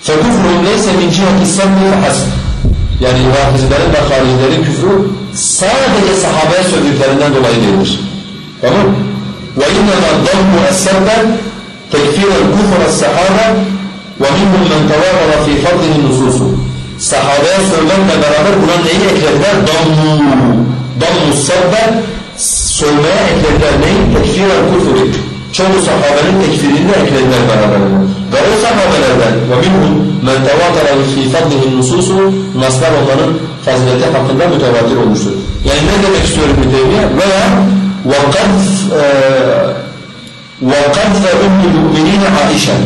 فَكُفْرُهُمْ لَيْسَ مِنْ جِهَةِ السَّمِّ حَسْبِ Yani Rafizilerin ve haricilerin küfrü sadece sahabeye sövdüklerinden dolayı değildir. Tamam mı? وَاِنَّمَا ضَمُّ السَّبَّ تَكْفِيرَ الْكُفْرَ السَّحَابَ وَمِنْهُمْ مَنْ تَوَاطَرَ فِي فَضْلِهِ النُّسُوسُ Sahabeye söylemle beraber buna neyi eklediler? Dammu. Dammu sebbe sövmeye eklediler neyi? Tekfir-el kufri. Çoğu sahabenin tekfirini de eklediler beraberinde. Ve o sahabelerden وَمِنْهُمْ مَنْ تَوَاطَرَ فِي فَضْلِهِ النُّسُوسُ Naslar onların fazileti hakkında mütevatir olmuştur. Yani ne demek istiyorum bir Teymiye? Veya وَقَدْ وَقَدْ فَاُمِّ الْمُؤْمِنِينَ عَائِشًا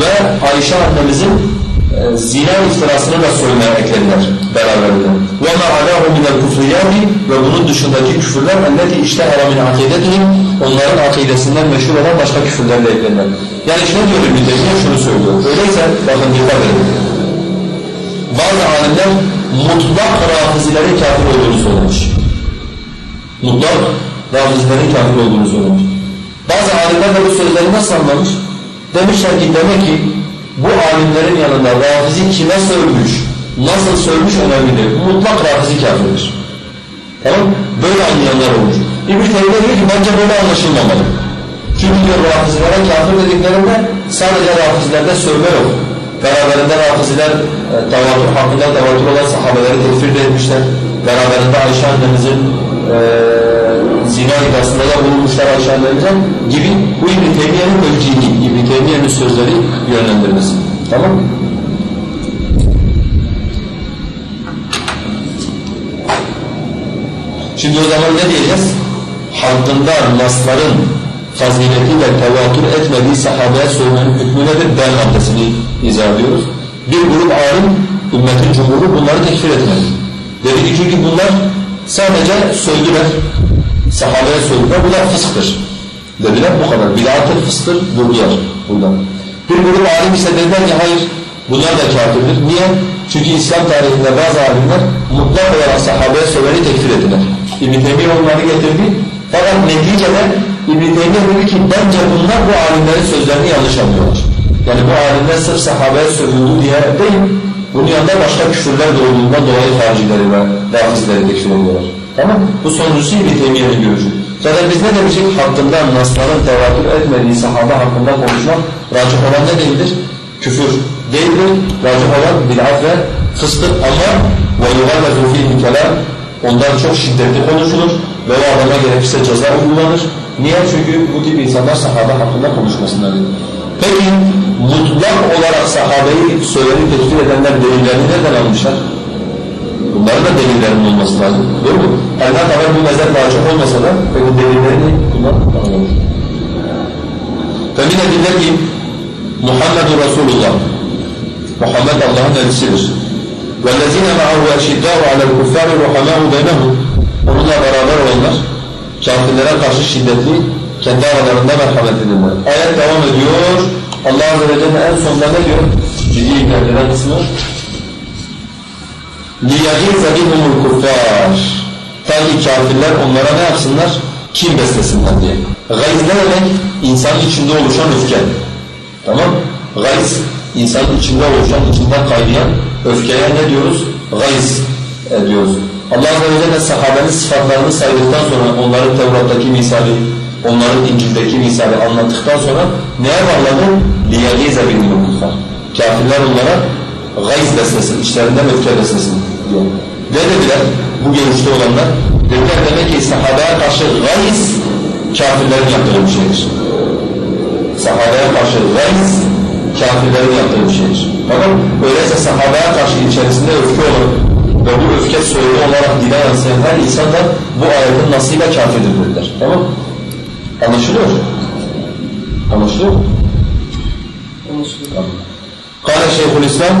ve Ayşe annemizin e, zina iftirasını da söylemeye eklediler beraberinde. وَمَا عَلَاهُ مِنَ الْكُفْرِيَاتِ Ve bunun dışındaki küfürler اَلَّتِ اِشْتَهَرَ مِنْ عَقِيدَتِهِمْ Onların akidesinden meşhur olan başka küfürlerle eklediler. Yani işte diyor İbn-i şunu söylüyor. Öyleyse bakın dikkat edin. Bazı alimler mutlak rafizilerin kafir olduğunu söylemiş. Mutlak rafizilerin kafir olduğunu söylemiş. Bazı alimler de bu sözleri nasıl anlamış? Demişler ki demek ki bu alimlerin yanında rafizi kime sövmüş, nasıl sövmüş önemli değil. Mutlak rafizi kafirdir. Tamam Böyle anlayanlar olmuş. İbn-i Teymiye diyor ki bence böyle anlaşılmamalı. Çünkü diyor rafizilere kafir dediklerinde sadece rafizilerde sövme yok. Beraberinde rafiziler e, tevatür hakkında tevatür olan sahabeleri tekfir de etmişler. Beraberinde Ayşe annemizin e, zina iddiasında da bulunmuşlar Ayşe annemize gibi bu İbn-i Teymiye'nin mevcini, İbn-i Teymiye'nin sözleri yönlendirmesi. Tamam mı? Şimdi o zaman ne diyeceğiz? Hakkında nasların faziletiyle tevatür etmediği sahabeye söylemenin hükmü nedir? Ben maddesini izah ediyoruz. Bir grup alim, ümmetin cumhuru bunları tekfir etmedi. Dedi ki çünkü bunlar sadece söylediler, sahabeye söylediler, bu da fısktır. Dediler bu kadar. Bid'at-ı fıstır vurdular buradan. Bir grup alim ise dediler ki hayır bunlar da kafirdir. Niye? Çünkü İslam tarihinde bazı alimler mutlak olarak sahabeye söveni tekfir ettiler. İbn-i onları getirdi. Fakat neticede İbn-i Teymiye dedi ki bence bunlar bu alimlerin sözlerini yanlış anlıyorlar. Yani bu alimler sırf sahabeye sövüldü diye değil, bunun yanında başka küfürler de olduğundan dolayı haricileri ve rafizleri tekfir ediyorlar. Tamam Bu sonuncusu İbn-i Teymiye'nin görüşü. Zaten biz ne demiştik? Hakkında nasların tevatür etmediği sahabe hakkında konuşmak racih olan ne değildir? Küfür değildir. Racih olan bid'at ve fıstık ama وَيُغَلَّزُ فِيهِ kelam Ondan çok şiddetli konuşulur ve o adama gerekirse ceza uygulanır. Niye? Çünkü bu tip insanlar sahabe hakkında konuşmasınlar. Peki mutlak olarak sahabeyi söyleni tekfir edenler delillerini nereden almışlar? Bunların da delillerinin olması lazım. Doğru mu? Her ne kadar bu mezhep vacip olmasa da peki delillerini bunlar anlamış. Femin ediller ki Muhammedur Resulullah Muhammed Allah'ın elçisidir. وَالَّذ۪ينَ مَعَهُ اَشِدَّاءُ عَلَى الْكُفَّارِ رُحَمَاهُ بَيْنَهُمْ Onunla beraber olanlar kafirlere karşı şiddetli, kendi aralarında merhametlidirler. Ayet devam ediyor. Allah Azze ve Celle en sonunda ne diyor? Bizi ilgilendiren kısmı. لِيَغِيزَ بِهُمُ الْكُفَّارِ Ta ki kafirler onlara ne yapsınlar? Kim beslesinler diye. Gayz ne demek? İnsanın içinde oluşan öfke. Tamam? Gayz, insanın içinde oluşan, içinden kaynayan öfkeye ne diyoruz? Gayz diyoruz. Allah Azze ve Celle sahabenin sıfatlarını saydıktan sonra onların Tevrat'taki misali, onların İncil'deki misali anlattıktan sonra neye bağladı? لِيَغِيزَ بِهُمُ الْكُفَّارِ Kafirler onlara gayz beslesin, içlerinden öfke beslesin diyor. Ne dediler bu görüşte olanlar? Dediler demek ki sahabeye karşı gayz kafirlerin yaptığı bir şeydir. Sahabeye karşı gayz kafirlerin yaptığı bir şeydir. Tamam Öyleyse sahabeye karşı içerisinde öfke olan ve bu öfke söylemi olarak dile yansıyan her insan da bu ayetin nasıyla kafirdir dediler. Tamam Anlaşılıyor Anlaşılıyor mu? Anlaşılıyor. Tamam. قال شيخ الإسلام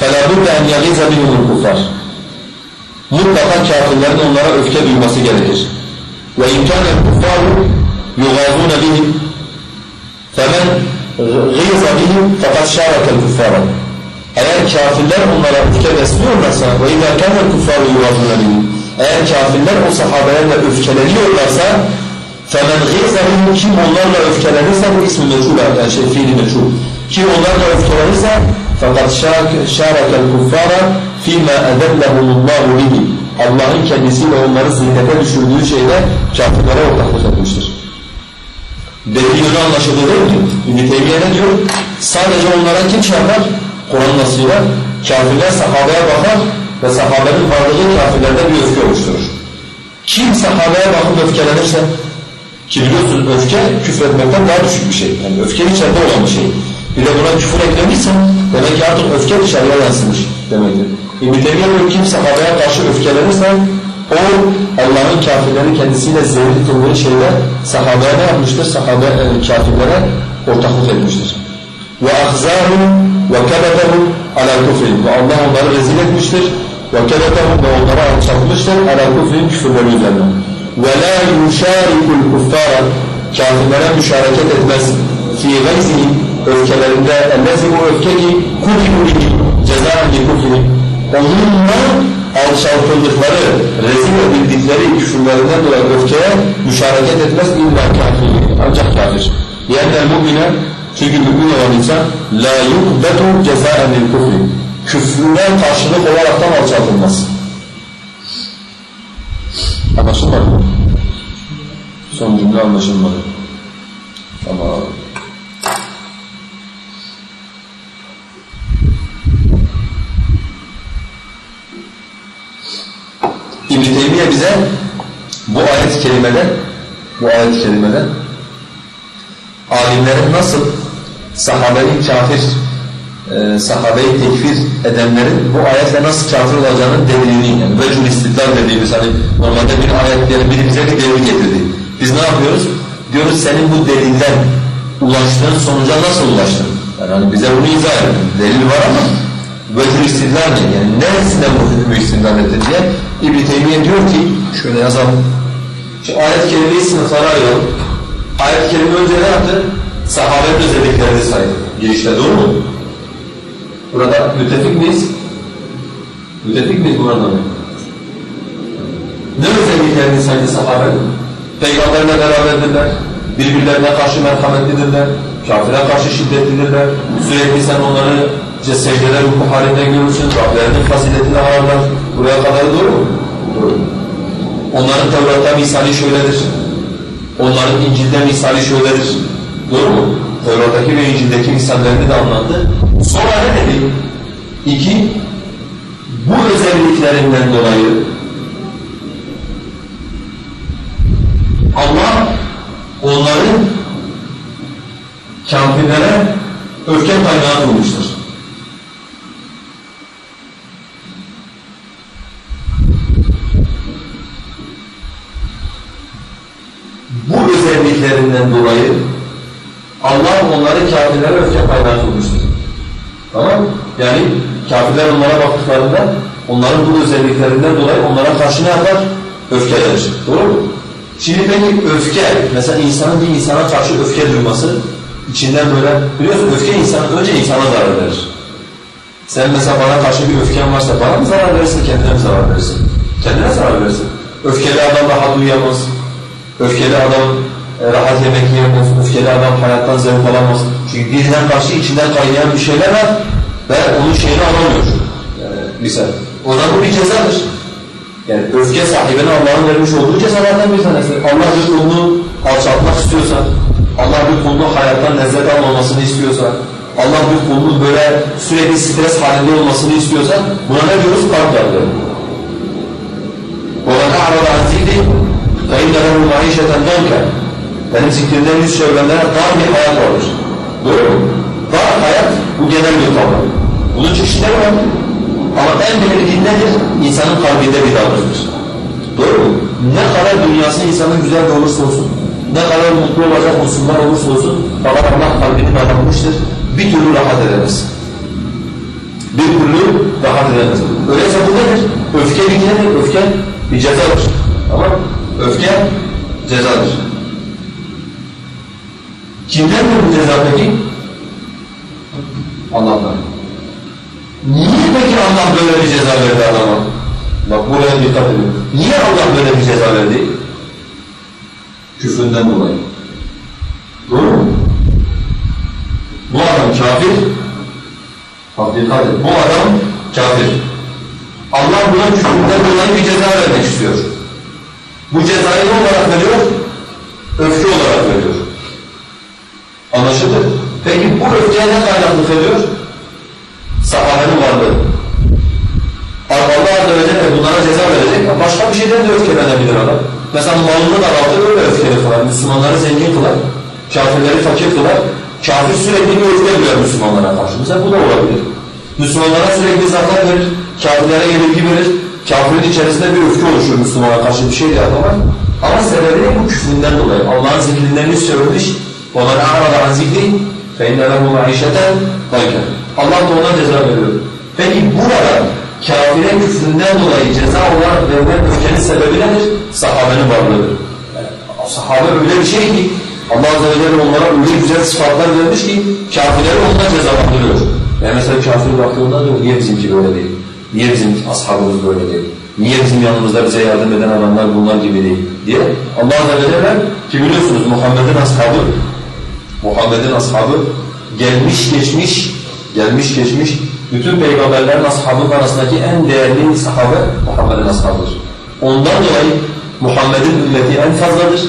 فلا بد أن يغيظ بهم الكفار mutlaka kafirlerin onlara öfke duyması gerekir. وَاِنْ كَانَ الْكُفَّارُ يُغَاظُونَ بِهِمْ فَمَنْ غِيظَ بِهِمْ فَقَدْ شَارَكَ الْكُفَّارَ Eğer kafirler onlara öfke besliyorlarsa وَاِذَا كَانَ الْكُفَّارُ يُغَاظُونَ بِهِمْ Eğer kafirler o sahabelerle öfkeleniyorlarsa فَمَنْ غِيظَ بِهِمْ Kim onlarla öfkelenirse bu ismi meçhul yani şey fiili meçhul. Kim onlarla öfkelenirse فَقَدْ شَارَكَ الْكُفَّارَ فِيمَا أَذَلَّهُمُ اللّٰهُ بِهِ Allah'ın kendisiyle onları zihnete düşürdüğü şeyde kafirlere ortaklık etmiştir. Dediği yönü anlaşıldı değil mi? İbn-i Teymiye ne diyor? Sadece onlara kim şey yapar? Kur'an nasıyla kafirler sahabeye bakar ve sahabenin varlığı kafirlerde bir öfke oluşturur. Kim sahabeye bakıp öfkelenirse ki biliyorsunuz öfke küfretmekten daha düşük bir şey. Yani öfke içeride olan bir şey. Bir de buna küfür eklemişsen demek ki artık öfke dışarıya yansımış demektir. İbn-i Teymiye kim sahabeye karşı öfkelenirse o Allah'ın kafirleri kendisiyle zevkli kıldığı şeyde sahabeye ne yapmıştır? Sahabe e, kafirlere ortaklık etmiştir. Ve ahzâhum kebetehum ala kufrin. Ve Allah onları rezil etmiştir. Kebetehum ve onlara alçaltmıştır ala kufrin küfürleri üzerine. La yuşârikul kuffâra kafirlere müşareket etmez. Fî gayzihim öfkelerinde ellezi bu öfke ki kufru bihi cezâen bi kufri. Onunla alçaltıldıkları, rezil edildikleri küfürlerinden dolayı öfkeye müşareket etmez illa kafir. Ancak kafir. Yani mümine çünkü mümin olan insan la yukbetu cezâen bil kufri. Küfrüne karşılık olaraktan alçaltılmaz. Anlaşılmadı mı? Son cümle anlaşılmadı. Tamam. İbn-i Teymiye bize bu ayet-i kerimede bu ayet-i kerimede alimlerin nasıl sahabeyi kafir e, sahabeyi tekfir edenlerin bu ayetle nasıl kafir olacağının delilini yani vecul istidlal dediğimiz hani normalde bir ayet diyelim biri bize bir delil getirdi. Biz ne yapıyoruz? Diyoruz senin bu delilden ulaştığın sonuca nasıl ulaştın? Yani hani bize bunu izah et. Delil var ama vecul istidlal ne? Yani neresinden bu hükmü istidlal ettin diye İbn-i Teymiye diyor ki şöyle yazalım. Şu ayet-i kerimeyi sınıflara ayıralım. Ayet-i Kerime önce ne yaptı? Sahabenin özelliklerini saydı. Girişte doğru mu? Burada müttefik miyiz? Müttefik miyiz burada mı? Ne özelliklerini saydı sahabenin? Peygamberle beraberdirler, birbirlerine karşı merhametlidirler, kafire karşı şiddetlidirler, sürekli sen onları secdeler ruhu halinde görürsün, Rablerinin faziletini ararlar. Buraya kadar doğru mu? Doğru. Onların Tevrat'ta misali şöyledir. Onların İncil'de misali şöyledir. Doğru mu? Tevrat'taki ve İncil'deki misallerini de anlattı. Sonra ne dedi? İki, bu özelliklerinden dolayı Allah onların kafirlere öfke kaynağı olmuştur. Bu özelliklerinden dolayı Allah onları kafirlere öfke kaynağı kılmıştır. Tamam Yani kafirler onlara baktıklarında onların bu özelliklerinden dolayı onlara karşı ne yapar? Öfkelenir. Doğru mu? Şimdi peki öfke, mesela insanın bir insana karşı öfke duyması içinden böyle, biliyorsun öfke insan, önce insana zarar verir. Sen mesela bana karşı bir öfken varsa bana mı zarar verirsin, kendine mi zarar verirsin? Kendine zarar verirsin. Öfkeli adam rahat uyuyamaz. Öfkeli adam rahat yemek yiyemez. Öfkeli adam hayattan zevk alamaz. Çünkü birden karşı içinden kaynayan bir şeyler var ve onun şeyini alamıyor. Yani misal. O zaman bu bir cezadır. Yani öfke sahibine Allah'ın vermiş olduğu cezalardan bir tanesi. Allah bir kulunu alçaltmak istiyorsa, Allah bir kulunu hayattan lezzet almamasını istiyorsa, Allah bir kulunun böyle sürekli stres halinde olmasını istiyorsa buna ne diyoruz? Kalp darlığı. وَمَنْ أَعْرَضَ عَنْ ذِكْرِي فَاِنَّ لَهُ مَعِيشَةً ضَنْكَ benim zikrimden yüz çevirenlere dar bir hayat vardır. Doğru mu? Dar hayat bu genel bir kavram. Bunun çeşitleri var. Ama en belirgin nedir? İnsanın kalbinde bir davranıştır. Doğru mu? Ne kadar dünyası insanın güzel de olursa olsun, ne kadar mutlu olacak unsurlar olursa olsun, fakat Allah kalbini davranmıştır. Bir türlü rahat edemez. Bir türlü rahat edemez. Öyleyse bu nedir? Öfke bir nedir? Öfke bir cezadır. Tamam Öfke cezadır. Kimdendir bu ceza peki? Allah'tan. Niye peki Allah böyle bir ceza verdi adama? Bak buraya dikkat edin. Niye Allah böyle bir ceza verdi? Küfründen dolayı. Doğru mu? Bu adam kafir. Edin. Bu adam kafir. Allah buna küfründen dolayı bir ceza vermek istiyor. Bu cezayı ne olarak veriyor? Öfke olarak veriyor. Anlaşıldı? Peki bu öfkeye ne kaynaklık ediyor? Sahabenin varlığı. Allah Azze ve Celle bunlara ceza verecek. Başka bir şeyden de öfkelenebilir adam. Mesela malını daraltır öyle öfkeli kılar. Müslümanları zengin kılar. Kafirleri fakir kılar. Kafir sürekli bir öfke duyar Müslümanlara karşı. Mesela bu da olabilir. Müslümanlara sürekli zakat verir. Kafirlere yenilgi verir. Kafirin içerisinde bir öfke oluşur Müslümana karşı bir şey de yapamaz. Ama sebebi bu küfründen dolayı. Allah'ın yüz çevirmiş. وَمَنْ أَعْرَضَ عَنْ ذِكْرِي فَاِنَّ لَهُ مَعِيشَةً ضَيْكًا Allah da ona ceza veriyor. Peki burada kafire küfründen dolayı ceza olarak verilen öfkenin sebebi nedir? Sahabenin varlığıdır. Yani, sahabe öyle bir şey ki Allah Azze ve Celle onlara öyle güzel sıfatlar vermiş ki kafirleri ondan cezalandırıyor. Yani mesela kafir baktığında diyor niye bizimki böyle değil? Niye bizim ashabımız böyle değil? Niye bizim yanımızda bize yardım eden adamlar bunlar gibi değil diye Allah Azze ve Celle ki biliyorsunuz Muhammed'in ashabı Muhammed'in ashabı gelmiş geçmiş gelmiş geçmiş bütün peygamberlerin ashabının arasındaki en değerli sahabe Muhammed'in ashabıdır. Ondan dolayı Muhammed'in ümmeti en fazladır.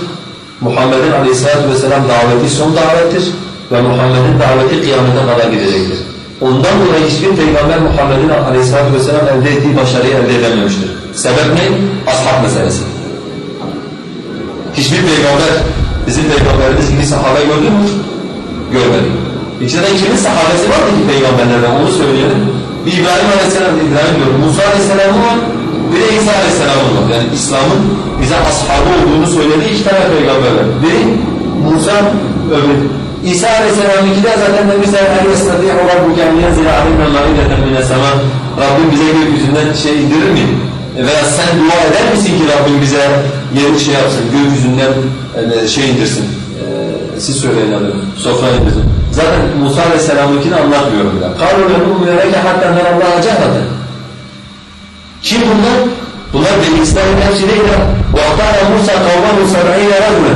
Muhammed'in aleyhissalatu vesselam daveti son davettir ve Muhammed'in daveti kıyamete kadar gidecektir. Ondan dolayı hiçbir peygamber Muhammed'in aleyhissalatu vesselam elde ettiği başarıyı elde edememiştir. Sebep ne? Ashab meselesi. Hiçbir peygamber Bizim peygamberimiz gibi sahabe gördün mü? Görmedik. İçinde kimin sahabesi var mı ki peygamberlerden onu söyleyelim. Bir İbrahim Aleyhisselam, İbrahim diyor, Musa Aleyhisselam'ın var, bir de İsa Aleyhisselam'ın var. Yani İslam'ın bize ashabı olduğunu söylediği iki tane peygamber var. Biri Musa, öbürü. İsa Aleyhisselam'ınki de zaten demişler her yastadihu rabbuke en yenzile alimna ma'ideten mine sema Rabbim bize gökyüzünden şey indirir mi? Veya sen dua eder misin ki Rabbim bize yeri şey yapsın, gökyüzünden şey indirsin, siz söyleyin hadi. Sofrayı bizim. Zaten Musa Aleyhisselam'ınkini anlatmıyorum bile. قَالُوا لَنُؤْمِنَ حَتَّى نَرَ اللّٰهَ جَهْرَةً Kim bunlar? Bunlar Beni İsrail'in hepsi değil ya. وَاَقْتَارَ مُوسَى قَوْمَهُ سَبْعِينَ رَجُلًا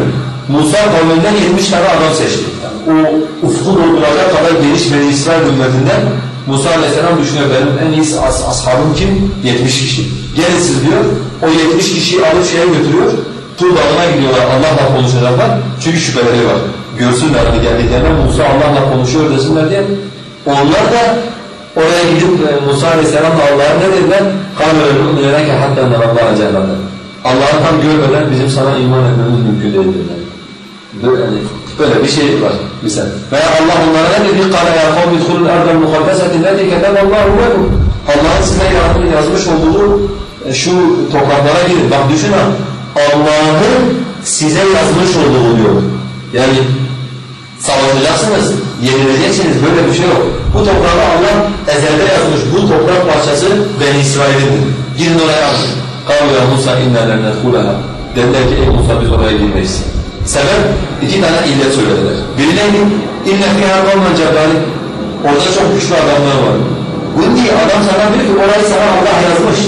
Musa kavminden 70 tane adam seçti. Yani o ufku dolduracak kadar geniş Beni İsrail ümmetinden Musa Aleyhisselam düşünüyor benim en iyisi as ashabım kim? 70 kişi. Gelin siz diyor, o 70 kişiyi alıp şeye götürüyor, Tur Dağı'na gidiyorlar, Allah'la konuşacaklar. Çünkü şüpheleri var. Görsünler hani geldiklerinde Musa Allah'la konuşuyor desinler diye. Onlar da oraya gidip e, Musa Aleyhisselam'la Allah'a ne dediler? قَالُوا لَنُؤْمِنَكَ حَتَّى نَرَ اللّٰهَ جَهْرَةً Allah'ı tam görmeden bizim sana iman etmemiz mümkün değildir. Böyle, yani böyle bir şey var misal. Veya Allah onlara ne dedi? قَالَ يَا قَوْمِ اِدْخُلُوا الْاَرْضَ الْمُخَلَّسَةِ الَّذِي كَتَبَ اللّٰهُ لَكُمْ Allah'ın size yazmış olduğu e, şu topraklara girin. Bak düşün ha. Allah'ın size yazmış olduğu diyor. Yani savaşacaksınız, yenileceksiniz. Böyle bir şey yok. Bu toprağı Allah ezelde yazmış. Bu toprak parçası Ben İsrail'indir. Girin oraya alın. قَالُوا يَا مُوسَى اِنَّا لَنْ نَدْخُلَهَا Dediler ki ey Musa biz oraya girmeyiz. Sebep iki tane illet söylediler. Biri neydi? اِنَّ فِيهَا قَوْمًا جَبَّالٍ Orada çok güçlü adamlar var. Bunun değil adam sana diyor ki orayı sana Allah yazmış.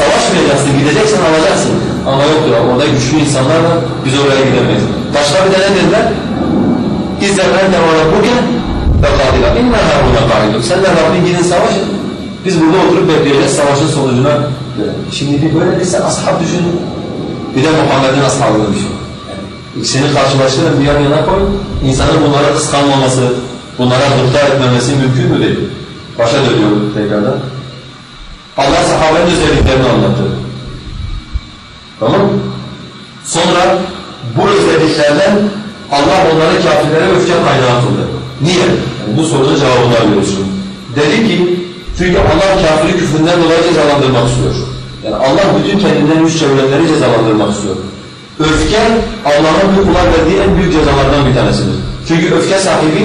Savaşmayacaksın, gideceksin, alacaksın. Ama yoktur orada güçlü insanlar var, biz oraya gidemeyiz. Başka bir de ne dediler? İzzetler de var bugün ve kadila. İnna hâhûne kâidun. Sen de Rabbin gidin savaşın. Biz burada oturup bekleyeceğiz savaşın sonucuna. Şimdi bir böyle sen ashab düşünün. Bir de Muhammed'in ashabını düşün. İkisini karşılaştırın bir yan yana koy. İnsanın bunlara kıskanmaması, bunlara gıpta etmemesi mümkün mü değil? Başa dönüyorum tekrardan. Allah sahabenin özelliklerini anlattı. Tamam Sonra bu özelliklerden Allah onları kafirlere öfke kaynağı kıldı. Niye? Yani bu sorunun cevabını arıyoruz. Dedi ki, çünkü Allah kafiri küfründen dolayı cezalandırmak istiyor. Yani Allah bütün kendinden yüz çevirenleri cezalandırmak istiyor. Öfke, Allah'ın bu kula verdiği en büyük cezalardan bir tanesidir. Çünkü öfke sahibi,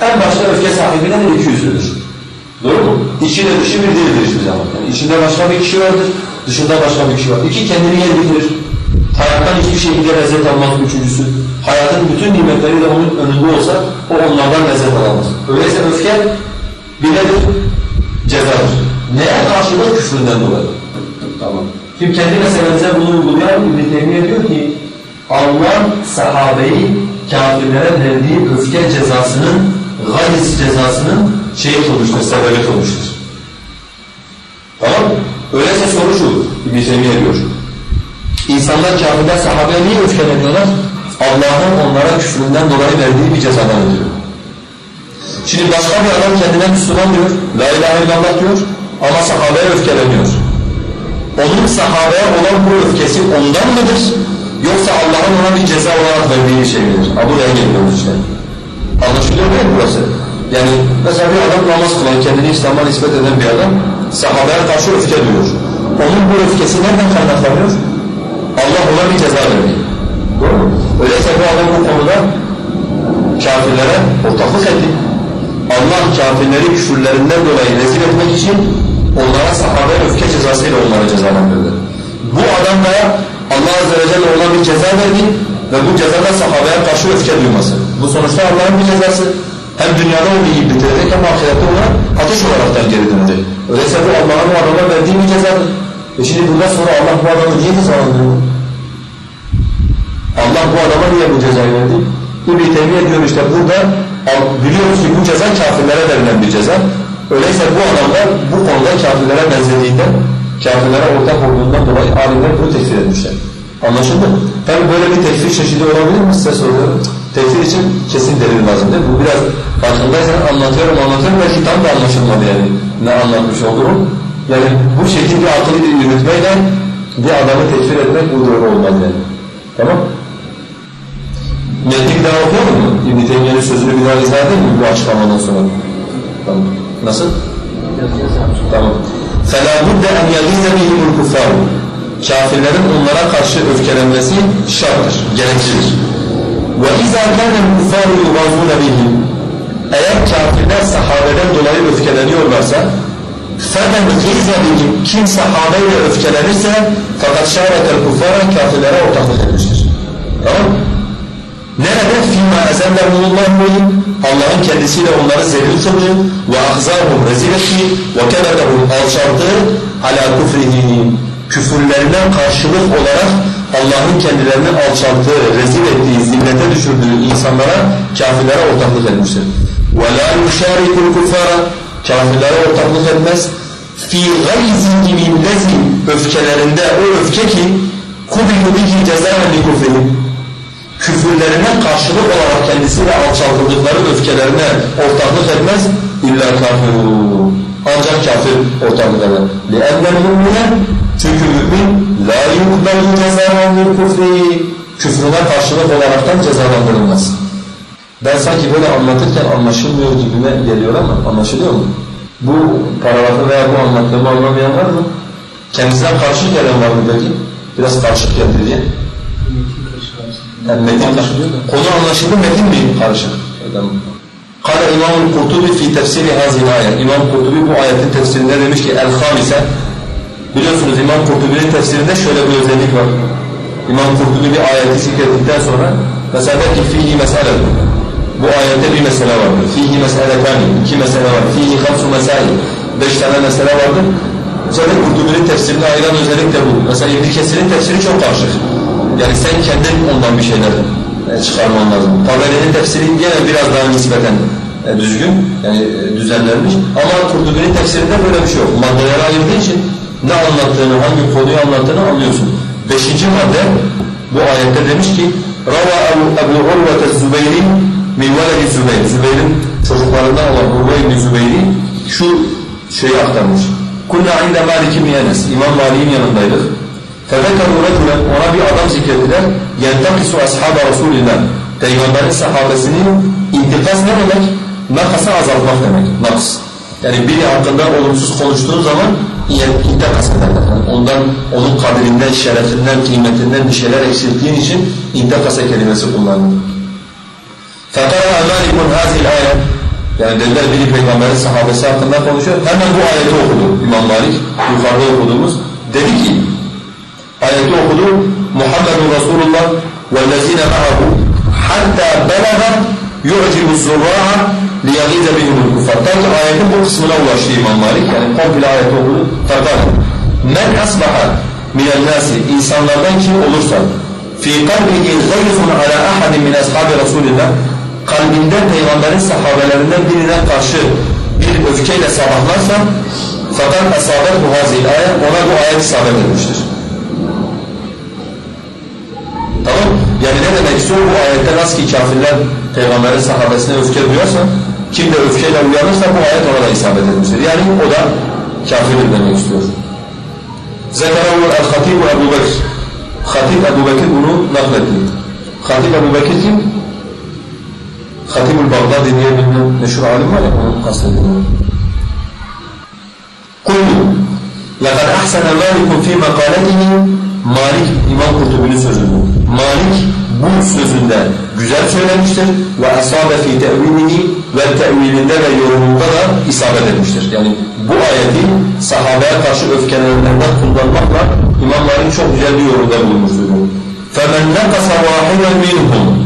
en başta öfke sahibi nedir? İki yüzlüdür. Doğru mu? İçi de dışı bir değildir hiçbir zaman. Yani içinde başka bir kişi vardır, dışında başka bir kişi var. İki kendini yer. Hayattan hiçbir şekilde lezzet almaz üçüncüsü. Hayatın bütün nimetleri de onun önünde olsa o onlardan lezzet alamaz. Öyleyse öfke bir nedir? Cezadır. Neye karşılık? Küfründen dolayı. Tamam. Şimdi kendi meselemize bunu uygulayan İbn-i Teymiye diyor ki Allah sahabeyi kafirlere verdiği öfke cezasının, gayz cezasının şeyi kılmıştır, sebebi kılmıştır. Tamam Öyleyse soru şu, İbn-i Teymiye diyor. İnsanlar kafirler sahabeye niye öfkeleniyorlar? Allah'ın onlara küfründen dolayı verdiği bir cezadan ötürü. Şimdi başka bir adam kendine Müslüman diyor, La ilahe illallah diyor ama sahabeye öfkeleniyor. Onun sahabeye olan bu öfkesi ondan mıdır? Yoksa Allah'ın ona bir ceza olarak verdiği bir şey midir? Ha buraya geliyoruz işte. Anlaşılıyor değil mi burası? Yani mesela bir adam namaz kılan, kendini İslam'a nispet eden bir adam sahabeye karşı öfke duyuyor. Onun bu öfkesi nereden kaynaklanıyor? Allah ona bir ceza verdi. Doğru mu? Öyleyse bu adam bu konuda kafirlere ortaklık etti. Allah kafirleri küfürlerinden dolayı rezil etmek için onlara sahabe öfke cezasıyla onları cezalandırdı. Bu adam da Allah Azze ve Celle ona bir ceza verdi ve bu cezada sahabeye karşı öfke duyması. Bu sonuçta Allah'ın bir cezası. Hem dünyada onu yiyip bitirecek hem ahirette ona ateş olaraktan geri dönecek. Öyleyse bu Allah'ın o adama verdiği bir cezadır. E şimdi bundan sonra Allah bu adamı niye cezalandırıyor? Allah bu adama niye bu cezayı verdi? İbn-i Teymiye diyor işte burada biliyoruz ki bu ceza kafirlere verilen bir ceza. Öyleyse bu adamlar bu konuda kafirlere benzediğinden, kafirlere ortak olduğundan dolayı alimler bunu tekfir etmişler. Anlaşıldı mı? Tabi böyle bir tekfir çeşidi olabilir mi size soruyorum. Tekfir için kesin delil lazım değil mi? Bu biraz farkındaysanız anlatıyorum anlatıyorum belki tam da anlaşılmadı yani ne anlatmış olurum. Yani bu şekilde akıllı bir yürütmeyle bir adamı tekfir etmek bu doğru olmaz yani. Tamam Metni bir daha okuyalım mı? İbn-i Teymiye'nin sözünü bir daha izah edeyim mi bu açıklamadan sonra? Tamam. Nasıl? Tamam. فَلَا بُدَّ اَنْ يَغِيزَ بِهِمُ الْكُفَّارُ Kafirlerin onlara karşı öfkelenmesi şarttır, gereklidir. وَاِذَا كَانَ الْكُفَّارُ يُغَازُونَ بِهِمْ Eğer kafirler sahabeden dolayı öfkeleniyorlarsa فَمَنْ غِيزَ بِهِمْ Kim sahabeyle öfkelenirse fakat شَارَكَ الْكُفَّارَ kafirlere ortaklık etmiştir. Tamam mı? Nerede? فِيمَا اَزَلَّهُمُ اللّٰهُ بِهِمْ Allah'ın kendisiyle onları zelil kıldı ve ahzahum rezil etti ve kenedehum alçalttı ala kufrihim küfürlerine karşılık olarak Allah'ın kendilerini alçalttığı, rezil ettiği, zillete düşürdüğü insanlara, kafirlere ortaklık etmiştir. وَلَا يُشَارِكُ الْكُفَّارَ Kafirlere ortaklık etmez. فِي غَيْزِهِمِ الَّذِي Öfkelerinde o öfke ki قُبِلُ بِهِ جَزَاءً لِكُفْرِهِمْ Küfürlerine karşılık olarak kendisiyle alçaltıldıkları öfkelerine ortaklık etmez. İlla kafirun. Ancak kafir ortaklık eder. لِأَنَّ الْمُؤْمِنَ Çünkü mümin لَا يُقْبَلُ جَزَاءً لِكُفْرِهِ Küfrüne karşılık olaraktan cezalandırılmaz. Ben sanki böyle anlatırken anlaşılmıyor gibime geliyor ama anlaşılıyor mu? Bu paragrafı veya bu anlattığımı anlamayan var mı? Kendisine karşılık gelen var mı peki? Biraz karışık geldi diye. Yani metin Anlaşılıyor da. Konu anlaşıldı, metin mi karışık? Kale İmam-ı Kurtubi fi tefsiri hazin ayet. İmam Kurtubi bu ayetin tefsirinde demiş ki el-hamise Biliyorsunuz İmam Kurtubi'nin tefsirinde şöyle bir özellik var. İmam Kurtubi bir ayeti zikrettikten sonra mesela der ki fihi mesele bu ayette bir mesele vardır. Fihi mesele kani, iki mesele var. Fihi hamsu mesai, beş tane mesele vardır. Mesela Kurtubi'nin tefsirine ayıran özellik de bu. Mesela İbn Kesir'in tefsiri çok karışık. Yani sen kendin ondan bir şeyler e, çıkarman lazım. Taberi'nin tefsiri gene biraz daha nispeten e, düzgün, yani e, düzenlenmiş. Ama Kurtubi'nin tefsirinde böyle bir şey yok. Maddelere ayırdığı için ne anlattığını, hangi konuyu anlattığını anlıyorsun. Beşinci madde bu ayette demiş ki Ebu, Ebu Urvete Zübeyri min veledi Zübeyir. Zübeyir'in çocuklarından olan Urve ibn Zübeyir'i şu şeyi aktarmış. Kunna inde Malik ibn İmam Malik'in yanındaydık. Fefekkeru reculen ona bir adam zikrettiler. Yentekisu ashaba Resulillah. Peygamberin sahabesini intikas ne demek? Nakasa azaltmak demek. Naks. Yani biri hakkında olumsuz konuştuğun zaman intikas ederler. Yani ondan, onun kadrinden, şerefinden, kıymetinden bir şeyler eksilttiğin için intikasa kelimesi kullanılır. فَقَرَأَ مَالِكٌ هَذِهِ الْآيَةِ Yani dediler biri peygamberin sahabesi hakkında konuşuyor. Hemen bu ayeti okudu İmam Malik. Yukarıda okuduğumuz. Dedi ki ayeti okudu. Muhammedun Resulullah وَالَّذ۪ينَ مَعَهُ حَتَّى بَلَغَ يُعْجِبُ الزُّرَّاعَ لِيَغِيزَ بِهِمُ الْكُفَّرِ Ta ki ayetin bu kısmına ulaştı İmam Malik. Yani komple ayeti okudu. Fakat men asbaha minel nasi insanlardan kim olursa fi kalbihi gayzun ala ahadin min ashabi Resulillah kalbinde peygamberin sahabelerinden birine karşı bir öfkeyle sabahlarsa fakat asabet bu hazil ayet ona bu ayet isabet etmiştir. Tamam? Yani ne demek istiyor? Bu ayette nasıl ki kafirler peygamberin sahabesine öfke duyarsa kim de öfkeyle uyanırsa bu ayet ona da isabet etmiştir. Yani o da kafirdir demek istiyor. Zekerahu el-Hatib Ebu Bekir. Hatib Ebu Bekir bunu nakletti. Hatib Ebu Bekir kim? Hatibul Bağdadi diye bilinen meşhur alim var ya onu kastediyorum. Kullu لَقَدْ أَحْسَنَ مَالِكٌ فِي مَقَالَتِهِ Malik İmam Kurtubi'nin sözünde. Malik bu sözünde güzel söylemiştir ve asabe fi te'vilihi ve te'vilinde ve yorumunda da isabet etmiştir. Yani bu ayeti sahabeye karşı öfkelerinden kullanmakla İmam Malik çok güzel bir yorumda bulunmuştur. فَمَنْ نَقَسَ وَاحِدًا مِنْهُمْ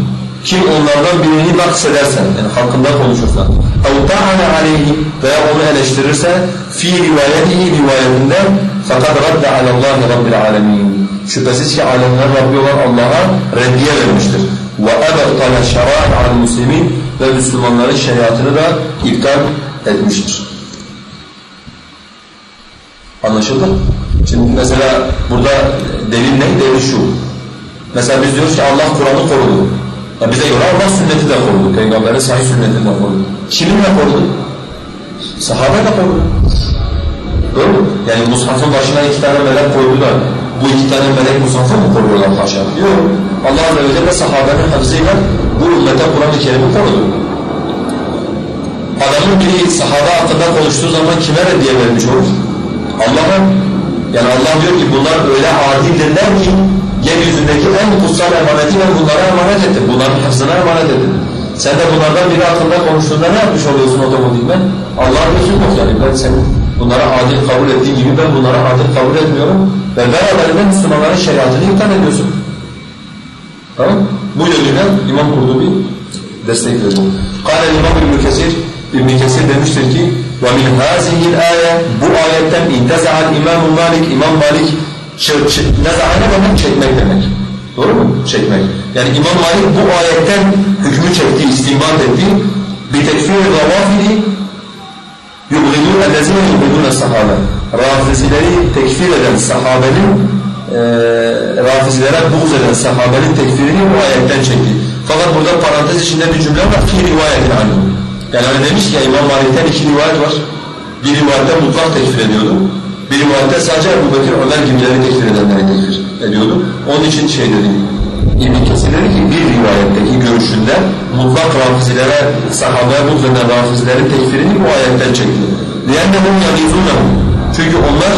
Kim onlardan birini naks edersen, yani hakkında konuşursa, اَوْ تَعَنَ عَلَيْهِ veya onu eleştirirse, fi rivayetihi rivayetinde fakat radde alallahi rabbil alemin. Şüphesiz ki alemler Rabbi olan Allah'a reddiye vermiştir. Ve ebtale şerâ'al muslimin ve Müslümanların şeriatını da iptal etmiştir. Anlaşıldı? Şimdi mesela burada delil ne? Delil şu. Mesela biz diyoruz ki Allah Kur'an'ı korudu. Ya bize göre Allah sünneti de korudu. Peygamberin sahih sünnetini de korudu. Kiminle korudu? Sahabe de korudu. Doğru mu? Yani mushafın başına iki tane melek koydular. Bu iki tane melek mushafı mı koruyorlar haşa? Yok. Allah Azze ve Celle sahabenin hafızıyla bu ümmete Kur'an-ı Kerim'i korudu. Adamın biri sahabe hakkında konuştuğu zaman kime reddiye vermiş olur? Allah'a. Yani Allah diyor ki bunlar öyle adildirler ki yeryüzündeki en kutsal emaneti ben bunlara emanet ettim. Bunların hafızına emanet ettim. Sen de bunlardan biri hakkında konuştuğunda ne yapmış oluyorsun otomatikmen? Allah'ın gözü yok yani. Ben senin bunlara adil kabul ettiğin gibi ben bunlara adil kabul etmiyorum. Ve beraberinde Müslümanların şeriatını iptal ediyorsun. Tamam Bu yönüyle İmam Kurdubi destek veriyor. Kâle İmam İbn Kesir, İbn Kesir demiştir ki وَمِنْ هَذِهِ الْآيَةِ Bu ayetten اِنْتَزَعَ الْاِمَامُ Malik, İmam Malik neza'a ne demek? Çekmek demek. Doğru mu? Çekmek. Yani İmam Malik bu ayetten hükmü çekti, istinbat etti. بِتَكْفِيرِ الرَّوَافِدِ يُبْغِدُونَ الَّذِينَ يُبْغِدُونَ السَّحَابَةِ Rafizileri tekfir eden sahabenin e, Rafizilere buğz eden sahabenin tekfirini bu ayetten çekti. Fakat burada parantez içinde bir cümle var ki rivayetin anhu. Yani hani demiş ki İmam Malik'ten iki rivayet var. Bir rivayette mutlak tekfir ediyordu. Bir rivayette sadece Ebu Bekir, Ömer gibileri tekfir edenleri tekfir ediyordu. Onun için şey dedi, İbn Kesir dedi ki bir rivayetteki görüşünde mutlak rafizilere, sahabeye buğz eden rafizilerin tekfirini bu ayetten çekti. لِيَنَّهُمْ يَغِيزُونَهُمْ Çünkü onlar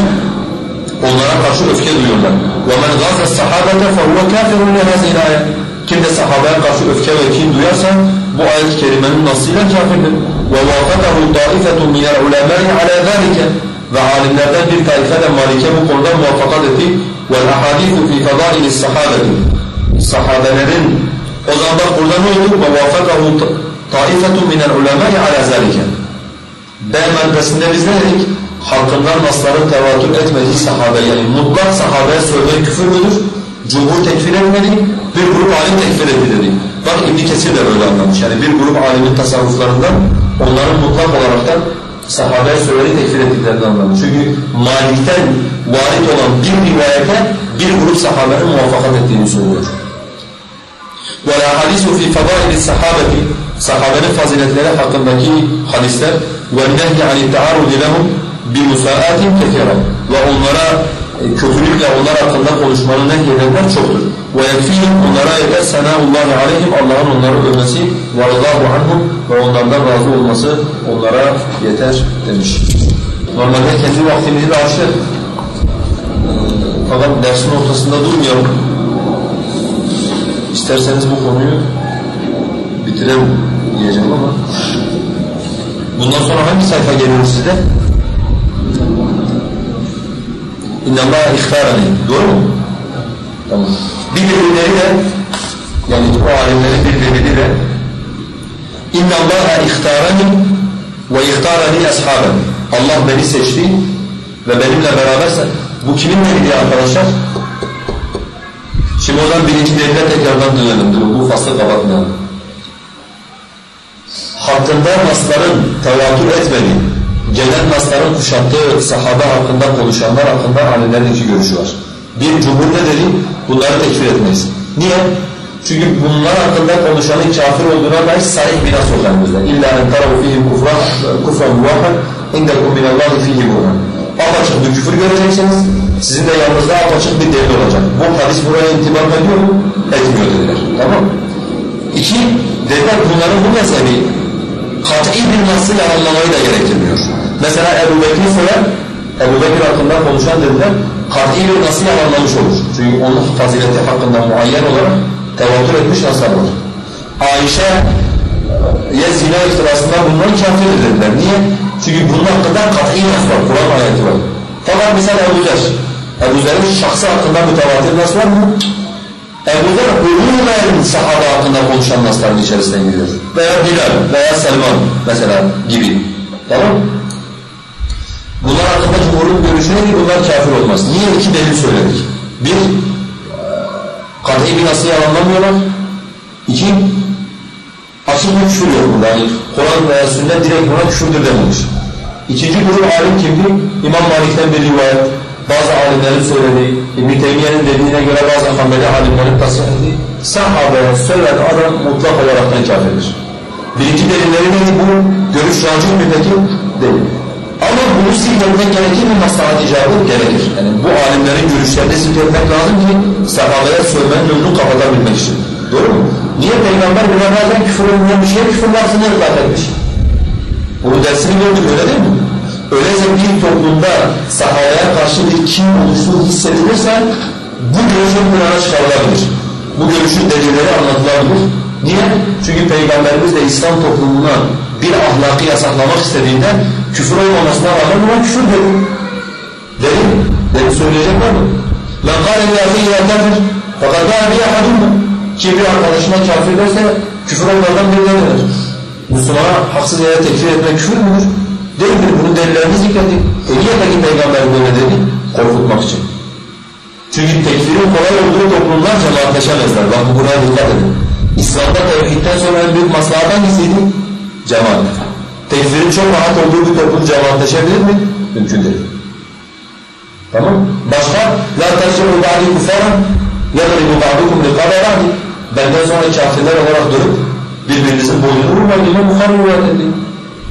onlara karşı öfke duyuyorlar. وَمَنْ غَازَ السَّحَابَةَ فَهُوَ كَافِرٌ لِهَذِهِ الْآيَةِ Kim de sahabeye karşı öfke ve kin duyarsa bu ayet-i kerimenin nasıyla kafirdir. وَوَافَقَهُ طَائِفَةٌ مِنَ الْعُلَمَاءِ عَلَى ذَلِكَ Ve alimlerden bir taife de Malik'e bu konuda muvaffakat etti. وَالْأَحَادِيثُ فِي فَضَائِلِ السَّحَابَةِ Sahabelerin o zaman bak burada ne oldu? وَوَافَقَهُ طَائِفَةٌ مِنَ الْعُلَمَاءِ عَلَى ذَلِكَ B maddesinde biz ne dedik? Hakkından nasların tevatür etmediği sahabe yani mutlak sahabeye söyleyen küfür müdür? Cumhur tekfir etmedi, bir grup alim tekfir etti dedik. Bak İbn Kesir de böyle anlamış. Yani bir grup alimin tasarruflarından onların mutlak olaraktan sahabeye söyleyeni tekfir ettiklerini anlamış. Çünkü Malik'ten varit olan bir rivayete bir grup sahabenin muvaffakat ettiğini söylüyor. وَالْاَحَادِيثُ فِي فَضَائِلِ السَّحَابَةِ Sahabenin faziletleri hakkındaki hadisler وَالنَّهْيِ عَنِ التَّعَارُضِ لَهُمْ بِمُسَاءَاتٍ كَثِيرًا Ve onlara e, kötülükle onlar hakkında konuşmanı nehyedenler çoktur. ve yekfihim onlara ve senaullahi aleyhim Allah'ın onları övmesi ve Allahu anhum ve onlardan razı olması onlara yeter demiş. Normalde kendi vaktimizi de açtık. Fakat dersin ortasında durmayalım. İsterseniz bu konuyu bitirelim diyeceğim ama. Bundan sonra hangi sayfa geliyor size? İnnallâhe ihtarani. Doğru mu? Tamam. Bir delilleri de yani bu alimlerin bir delili de اِنَّ اللّٰهَ اِخْتَارَنِي وَاِخْتَارَنِي أَصْحَابًا Allah beni seçti ve benimle beraberse bu kimin delili arkadaşlar? Şimdi o zaman birinci delile tekrardan dönelim. Bu faslı kapatmayalım. Hakkında nasların tevatür etmediği, gelen nasların kuşattığı sahabe hakkında konuşanlar hakkında alimlerin iki görüşü var. Bir cumhur ne dedi? Bunları tekfir etmeyiz. Niye? Çünkü bunlar hakkında konuşanın kafir olduğuna dair sahih bir nas yok elimizde. İlla en taravu fihim kufran, muvafen indekum minallahi fihi burhan. Apaçık bir küfür göreceksiniz. Sizin de yanınızda apaçık bir delil olacak. Bu hadis buraya intibak ediyor mu? Etmiyor dediler. Tamam İki, dediler bunların bu mezhebi kat'i bir nasıl yalanlamayı da gerektirmiyor. Mesela Ebu Bekir sorar, Ebu Bekir hakkında konuşan dediler, kat'i bir nasıl yalanlamış olur. Çünkü onun fazileti hakkında muayyen olarak tevatür etmiş naslar var. Ayşe ya zina iftirasında bundan kafir dediler. Niye? Çünkü bunun hakkında kat'i nas var, Kur'an ayeti var. Fakat mesela Ebu Zer, Ebu Zer'in şahsı hakkında mütevatir nas var mı? Ebu Zer ölümleyen sahabe hakkında konuşan nasların içerisine giriyor. Veya Bilal veya Selman mesela gibi. Tamam Bunlar hakkında cumhurun görüşü ne ki bunlar kafir olmaz. Niye iki delil söyledik? Bir, kat'i bir nasıl yalanlamıyorlar. İki, açık bir küfür yok burada. Yani Kur'an veya sünnet direkt buna küfürdür dememiş. İkinci grup alim kimdi? İmam Malik'ten bir rivayet, bazı alimlerin söylediği, İbn-i Teymiye'nin dediğine göre bazı Hanbeli alimlerin tasvir ettiği, sahabeye söylen adam mutlak olaraktan kafirdir. Birinci delilleri neydi? Bu görüş racih mi peki? Ama bunu zikretmek gerekir mi? Maslahat icabı gerekir. Yani bu alimlerin görüşlerini zikretmek lazım ki sahabeye söylemenin önünü kapatabilmek için. Doğru mu? Niye Peygamber buna bazen küfür olmayan bir şeye küfür lafzını ırgat etmiş? Bunu dersini gördük öyle değil mi? Öyleyse bir toplumda sahabeye karşı bir kim oluştuğu hissedilirse bu görüşün Kur'an'a çıkarılabilir. Bu görüşün delilleri anlatılabilir. Niye? Çünkü Peygamberimiz de İslam toplumuna bir ahlakı yasaklamak istediğinde küfür olmamasına rağmen buna küfür dedi. Delil, delil söyleyecek var mı? Men kâle bi ahî kafir fakat bâ bi ahadûmâ Kim bir arkadaşına kafir derse küfür onlardan birine döner. Müslümana haksız yere tekfir etmek küfür müdür? Değildir. Bunun delillerini zikrettik. E niye peki Peygamber böyle dedi? Korkutmak için. Çünkü tekfirin kolay olduğu toplumlar cemaatleşemezler. Bak buraya dikkat edin. İslam'da tevhidden sonra en büyük maslahat hangisiydi? Cemaat. Tekfirin çok rahat olduğu bir toplum cemaatleşebilir mi? Mümkün değil. Tamam Başka? لَا تَرْجِعُوا بَعْدِ كُفَارًا يَضْرِبُ بَعْدُكُمْ لِقَابَ بَعْدِ Benden sonra kafirler olarak durup birbirinizin boynunu vurmayın. İmam Bukhari rivayet edildi.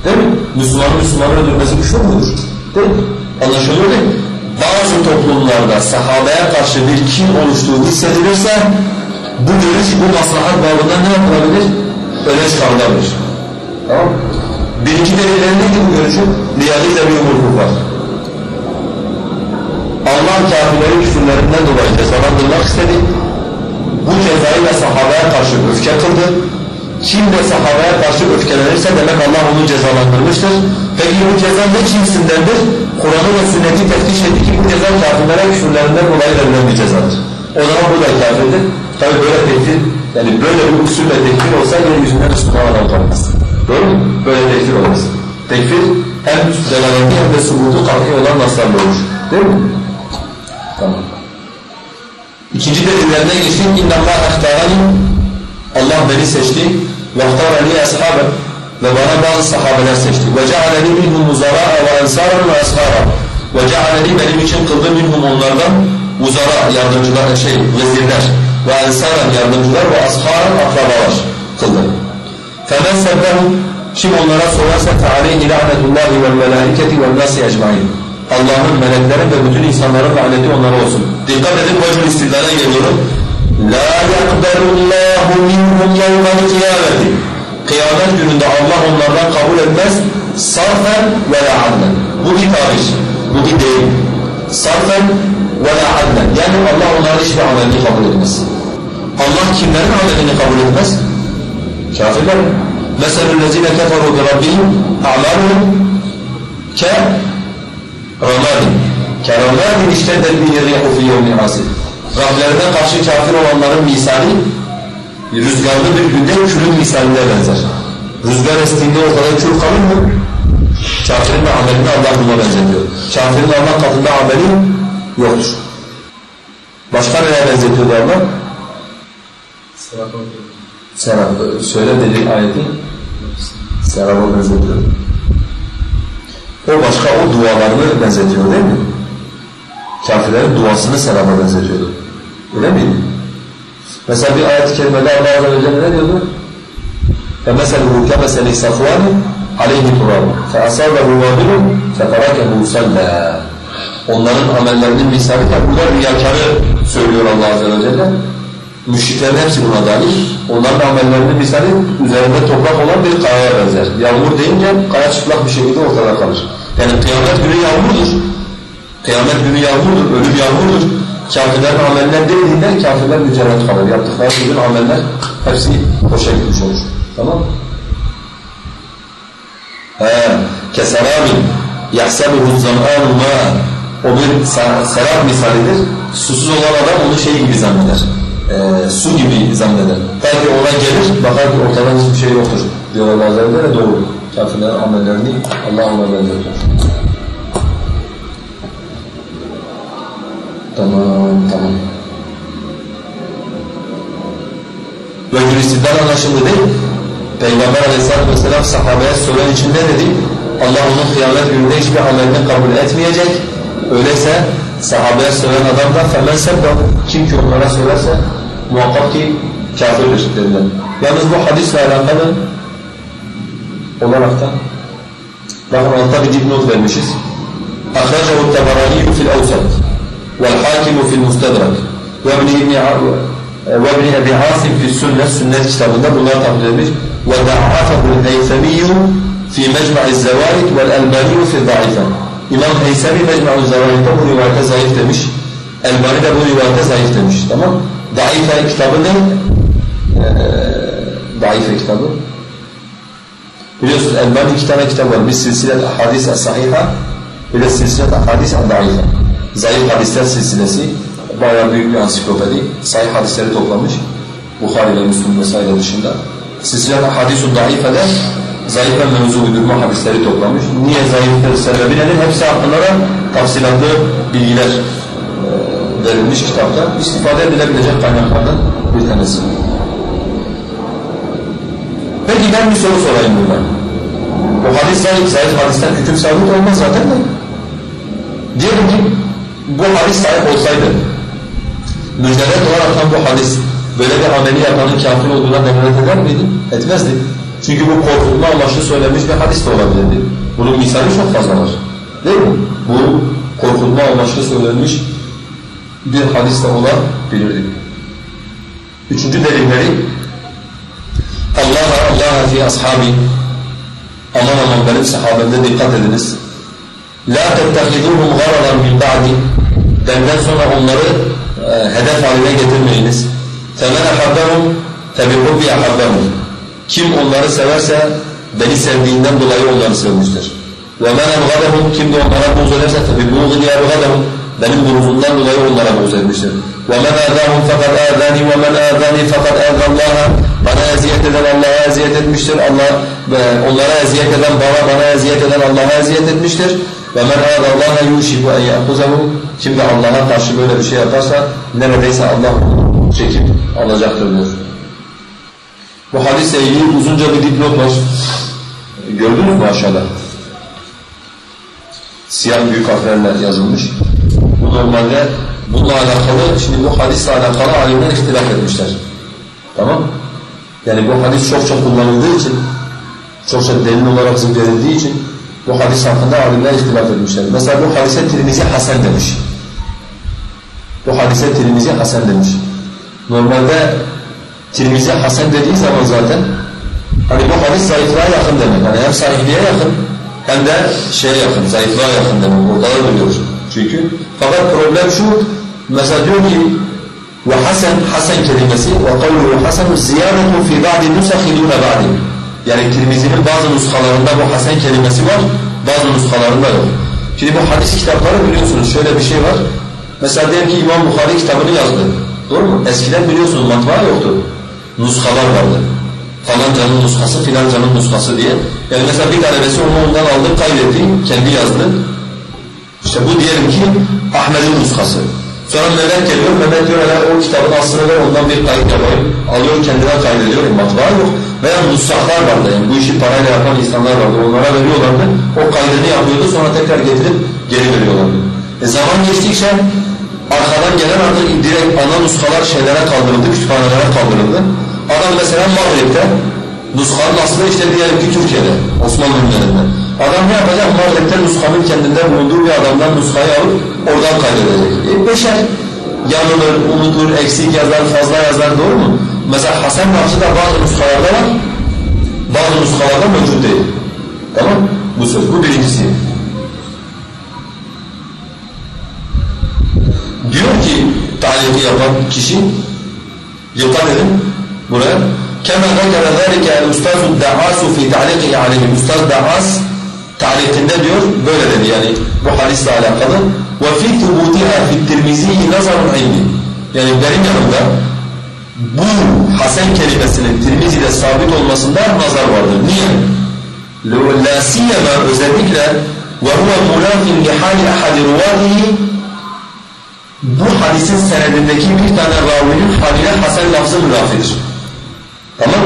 Değil mi? Müslümanın Müslümanı öldürmesi güçlü müdür? Değil mi? Anlaşılıyor değil mi? Bazı toplumlarda sahabeye karşı bir kin oluştuğu hissedilirse bu görüş bu maslahat babından ne yapılabilir? Öne çıkarılabilir. Tamam Birinci delilden neydi bu görüşü? Liyadıyla bir var. Allah kafirlerin küfürlerinden dolayı cezalandırmak istedi. Bu cezayı da karşı öfke kıldı. Kim de sahabeye karşı öfkelenirse demek Allah onu cezalandırmıştır. Peki bu ceza ne cinsindendir? Kur'an'ı ve sünneti teftiş etti ki bu ceza kafirlere küfürlerinden dolayı verilen bir cezadır. O zaman bu da kafirdir. Tabi böyle tekfir, yani böyle bir usulle tekfir olsa yeryüzünden Müslüman adam kalmaz. Doğru mu? Böyle tekfir olmaz. Tekfir hem delaleti hem de subutu kalkı olan naslarla olur. Değil mi? Tamam. İkinci delillerine geçtik. اِنَّ اللّٰهَ اَخْتَارَنِي Allah beni seçti. وَاخْتَارَنِي أَصْحَابًا Ve bana bazı sahabeler seçti. وَجَعَلَنِي مِنْهُمْ مُزَرَاءَ وَاَنْسَارًا وَاَصْحَارًا وَجَعَلَنِي benim için kıldı minhum onlardan uzara, yardımcılar, şey, vezirler ve ensaran yardımcılar ve asharan akrabalar kıldı. فَمَنْ سَبَّهُمْ Kim onlara sorarsa تَعَلَيْهِ لَعْنَةُ اللّٰهِ وَالْمَلَائِكَةِ وَالنَّاسِ اَجْمَعِينَ Allah'ın, meleklerin ve bütün insanların laneti onlara olsun. Dikkat edin vecih istidlale geliyorum. لَا يَقْبَلُ اللّٰهُ مِنْهُمْ يَوْمَ الْقِيَامَةِ Kıyamet gününde Allah onlardan kabul etmez. Sarfen ve la adlen. Bu bir tabir, bu bir deyim. Sarfen ve la adlen. Yani Allah onların hiçbir amelini kabul etmez. Allah kimlerin amelini kabul etmez? Kafirler. مَسَلُ الَّذِينَ كَفَرُوا بِرَبِّهِمْ أَعْمَالُهُمْ كَ Ramadin. Keramadin iştedel bir rihu fi yevmi asir. Rablerine karşı kafir olanların misali rüzgarlı bir günde külün misaline benzer. Rüzgar estiğinde ortada kül kalır mı? Kafirin de amelini Allah buna benzetiyor. Kafirin Allah katında ameli yoktur. Başka neye benzetiyordu Allah? Serap. Söyle dedi ayeti. Serap'a benzetiyor. O başka o dualarını benzetiyor değil mi? Kafirlerin duasını seraba benzetiyordu. Öyle miydi? Mesela bir ayet-i kerimede Allah Azze ve Celle ne diyordu? فَمَثَلُهُ كَمَثَلِ صَفْوَانِ عَلَيْهِ تُرَابٌ فَأَصَابَهُ وَابِلٌ فَتَرَكَهُ صَلَّى Onların amellerinin misali de burada riyakarı söylüyor Allah Azze ve Celle. Müşriklerin hepsi buna dahil. Onların amellerinin misali üzerinde toprak olan bir kayaya benzer. Yağmur deyince kaya çıplak bir şekilde ortada kalır. Yani kıyamet günü yağmurdur. Kıyamet günü yağmurdur, ölüm yağmurdur. Kafirlerin ameller değildiğinde kafirler mücerret kalır. Yaptıkları bütün ameller hepsi boşa gitmiş olur. Tamam mı? Keseramin yahsebuhu zam'anu ma o bir serap misalidir. Susuz olan adam onu şey gibi zanneder Ee, su gibi zanneder. Belki ona gelir, bakar ki ortadan hiçbir şey yoktur. Diyorlar bazıları da doğru. Kafirlerin amellerini Allah ona benzetiyor. Tamam, tamam. Vecih istidlal anlaşıldı değil. Peygamber aleyhissalatü vesselam sahabeye soran için ne dedi? Allah onun kıyamet gününde hiçbir amelini kabul etmeyecek. Öyleyse sahabeye soran adam da فَمَنْ سَبَّهُ Kim ki onlara söylerse muhakkak ki kafirdir dediler. Yalnız bu hadisle alakalı olarak da bakın altta bir dipnot vermişiz. أخرجه الطبراني في الأوسط والحاكم في المستدرك وابن ابن وابن أبي عاصم في السنة sünnet kitabında bunlar tahmin edilmiş. وضعفه الهيثمي في مجمع الزوائد والألباني في الضعيفة İmam Heysemi Mecmu'l Zevaid'de bu rivayete zayıf demiş. Elbani de bu rivayete zayıf demiş. Tamam Daife kitabı ne? Ee, Daife kitabı. Biliyorsunuz Elbani iki tane kitap var. Bir silsilet hadis sahiha bir de silsilet hadis daife. Zayıf hadisler silsilesi. Bayağı büyük bir ansiklopedi. Sahih hadisleri toplamış. Bukhari ve Müslüm vesaire dışında. Silsilet hadis-u daifede zayıfe mevzu uydurma hadisleri toplamış. Niye zayıftır, sebebi nedir? Hepsi hakkında da tafsilatlı bilgiler e, verilmiş kitapta. İstifade edilebilecek kaynaklardan bir tanesi. Peki ben bir soru sorayım burada. O hadis zayıf, zayıf hadisten hüküm sabit olmaz zaten de. Diyelim ki bu hadis sahip olsaydı, müjdeler olarak bu hadis böyle bir ameli yapanın kafir olduğuna delalet eder miydi? Etmezdi. Çünkü bu korkutma amaçlı söylenmiş bir hadis de olabilirdi. Bunun misali çok fazla var. Değil mi? Bu korkutma amaçlı söylenmiş bir hadiste olan bilirdik. Üçüncü delilleri Allah'a Allah'a fi ashabi aman aman benim sahabemde dikkat ediniz. La tettehiduhum garadan min ba'di benden sonra onları e, hedef haline getirmeyiniz. Temen ahabbahum tebihubbi ahabbahum kim onları severse beni sevdiğinden dolayı onları sevmiştir. Ve men abgadahum kim de onlara buğz ederse tebihubbi ahabbahum Benim buğzumdan dolayı onlara buğz etmiştir. وَمَنْ آذَاهُمْ فَقَدْ آذَانِي وَمَنْ آذَانِي فَقَدْ آذَى اللّٰهَ Bana eziyet eden Allah'a eziyet etmiştir. Allah onlara eziyet eden bana, bana eziyet eden Allah'a eziyet etmiştir. وَمَنْ آذَى اللّٰهَ يُوشِكُ اَنْ يَأْخُزَهُ Kim de Allah'a karşı böyle bir şey yaparsa neredeyse Allah çekip alacaktır diyor. Bu hadisle ilgili uzunca bir dipnot var. Gördünüz mü aşağıda? Siyah büyük harflerle yazılmış. Normalde bununla alakalı, şimdi bu hadisle alakalı alimler ihtilaf etmişler. Tamam Yani bu hadis çok çok kullanıldığı için, çok çok delil olarak zikredildiği için bu hadis hakkında alimler ihtilaf etmişler. Mesela bu hadise Tirmizi Hasan demiş. Bu hadise Tirmizi Hasan demiş. Normalde Tirmizi Hasan dediği zaman zaten hani bu hadis zayıflığa yakın demek. Yani hem sahihliğe yakın hem de şeye yakın, zayıflığa yakın demek. Ortada duruyor çünkü. Fakat problem şu, mesela diyor ki وحسن Hasan kelimesi ve kavluhu hasen ziyadetun fi ba'di nusakhi dune ba'di. Yani Tirmizi'nin bazı nuskalarında bu Hasan kelimesi var, bazı nuskalarında yok. Şimdi bu hadis kitapları biliyorsunuz şöyle bir şey var. Mesela diyelim ki İmam Bukhari kitabını yazdı. Doğru mu? Eskiden biliyorsunuz matbaa yoktu. Nuskalar vardı. Falancanın nuskası, filancanın nuskası diye. Yani mesela bir talebesi onu ondan aldı, kaydetti, kendi yazdı. İşte bu diyelim ki Ahmet'in nuskası. Sonra Mehmet geliyor, Mehmet diyor hele o kitabın aslını ver ondan bir kayıt yapayım. Alıyor kendine kaydediyor, matbaa yok. Veya nussaklar vardı yani bu işi parayla yapan insanlar vardı, onlara veriyorlardı. O kaydını yapıyordu, sonra tekrar getirip geri veriyorlardı. E zaman geçtikçe arkadan gelen artık direkt ana nuskalar şeylere kaldırıldı, kütüphanelere kaldırıldı. Adam mesela Maghrib'de, nuskanın aslı işte diyelim ki Türkiye'de, Osmanlı ülkelerinde. Adam ne yapacak? Maghrib'de nuskanın kendinde bulunduğu bir adamdan nuskayı alıp oradan kaydedecek. E beşer yanılır, unutur, eksik yazar, fazla yazar doğru mu? Mesela Hasan Nakşı'da bazı nuskalarda var, bazı nuskalarda mevcut değil. Tamam Bu söz, bu birincisi. Diyor ki taliki yapan kişi, dikkat edin buraya. كما ذكر ذلك الأستاذ الدعاس في تعليقه عليه Ustaz Da'as talikinde diyor böyle dedi yani bu hadisle alakalı وفي ثبوتها في الترمذي نظر علمي yani benim yanımda bu Hasan kelimesinin Tirmizi'de sabit olmasında nazar vardır. Niye? La siyema özellikle ve huve munafin li hali ahadi ruvatihi bu hadisin senedindeki bir tane ravinin haline Hasan lafzı münafidir. Tamam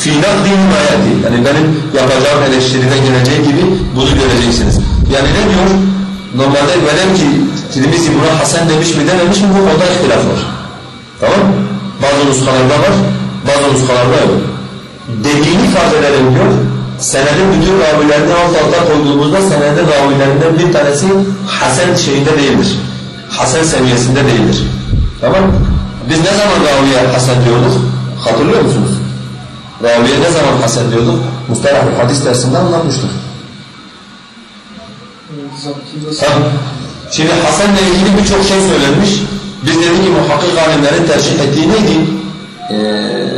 Fî nakdi himayeti. Yani benim yapacağım eleştiride geleceği gibi bunu göreceksiniz. Yani ne diyor? Normalde velev ki Tirmizi buna Hasan demiş mi dememiş mi bu konuda ihtilaf var. Tamam Bazı nuskalarda var, bazı nuskalarda yok. Dediğini farz edelim diyor. Senedin bütün ravilerini alt alta koyduğumuzda senedin ravilerinden bir tanesi Hasan şeyinde değildir. Hasan seviyesinde değildir. Tamam Biz ne zaman raviye Hasan diyorduk? Hatırlıyor musunuz? Raviye ne zaman hasen diyorduk? Mustalah hadis dersinde anlatmıştık. Tamam. Şimdi Hasan'la ilgili birçok şey söylenmiş. Biz dedik ki muhakkik alimlerin tercih ettiği neydi? Ee,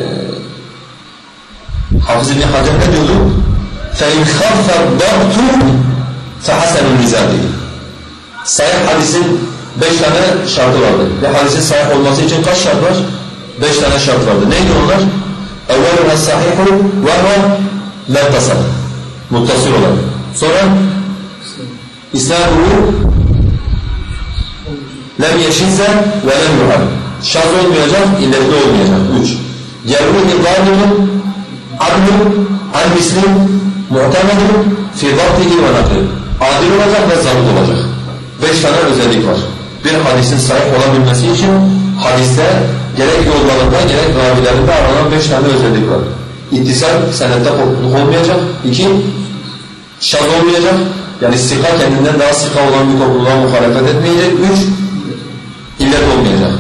Hafız İbni Hacer ne diyordu? فَاِنْ خَفَ الضَّغْتُ فَحَسَنُ الْمِزَادِ Sahih hadisin beş tane şartı vardı. Ve hadisin sahih olması için kaç şart var? Beş tane şart vardı. Neydi onlar? Evvelüne sahihu ve huve mettasal. Muttasıl olan. Sonra İsnaduhu lem yeşilse ve lem yuhal. Şaz olmayacak, ileride olmayacak. Üç. Yerruhi zalimun adlu an misli muhtemedun fi vaktihi ve nakli. Adil olacak ve zanlı olacak. Beş tane özellik var. Bir hadisin sahih olabilmesi için hadiste gerek yollarında gerek ravilerinde aranan beş tane özellik var. İttisal, senette kopukluk olmayacak. İki, şaz olmayacak. Yani sika kendinden daha sika olan bir topluluğa muhalefet etmeyecek. Üç, illet olmayacak.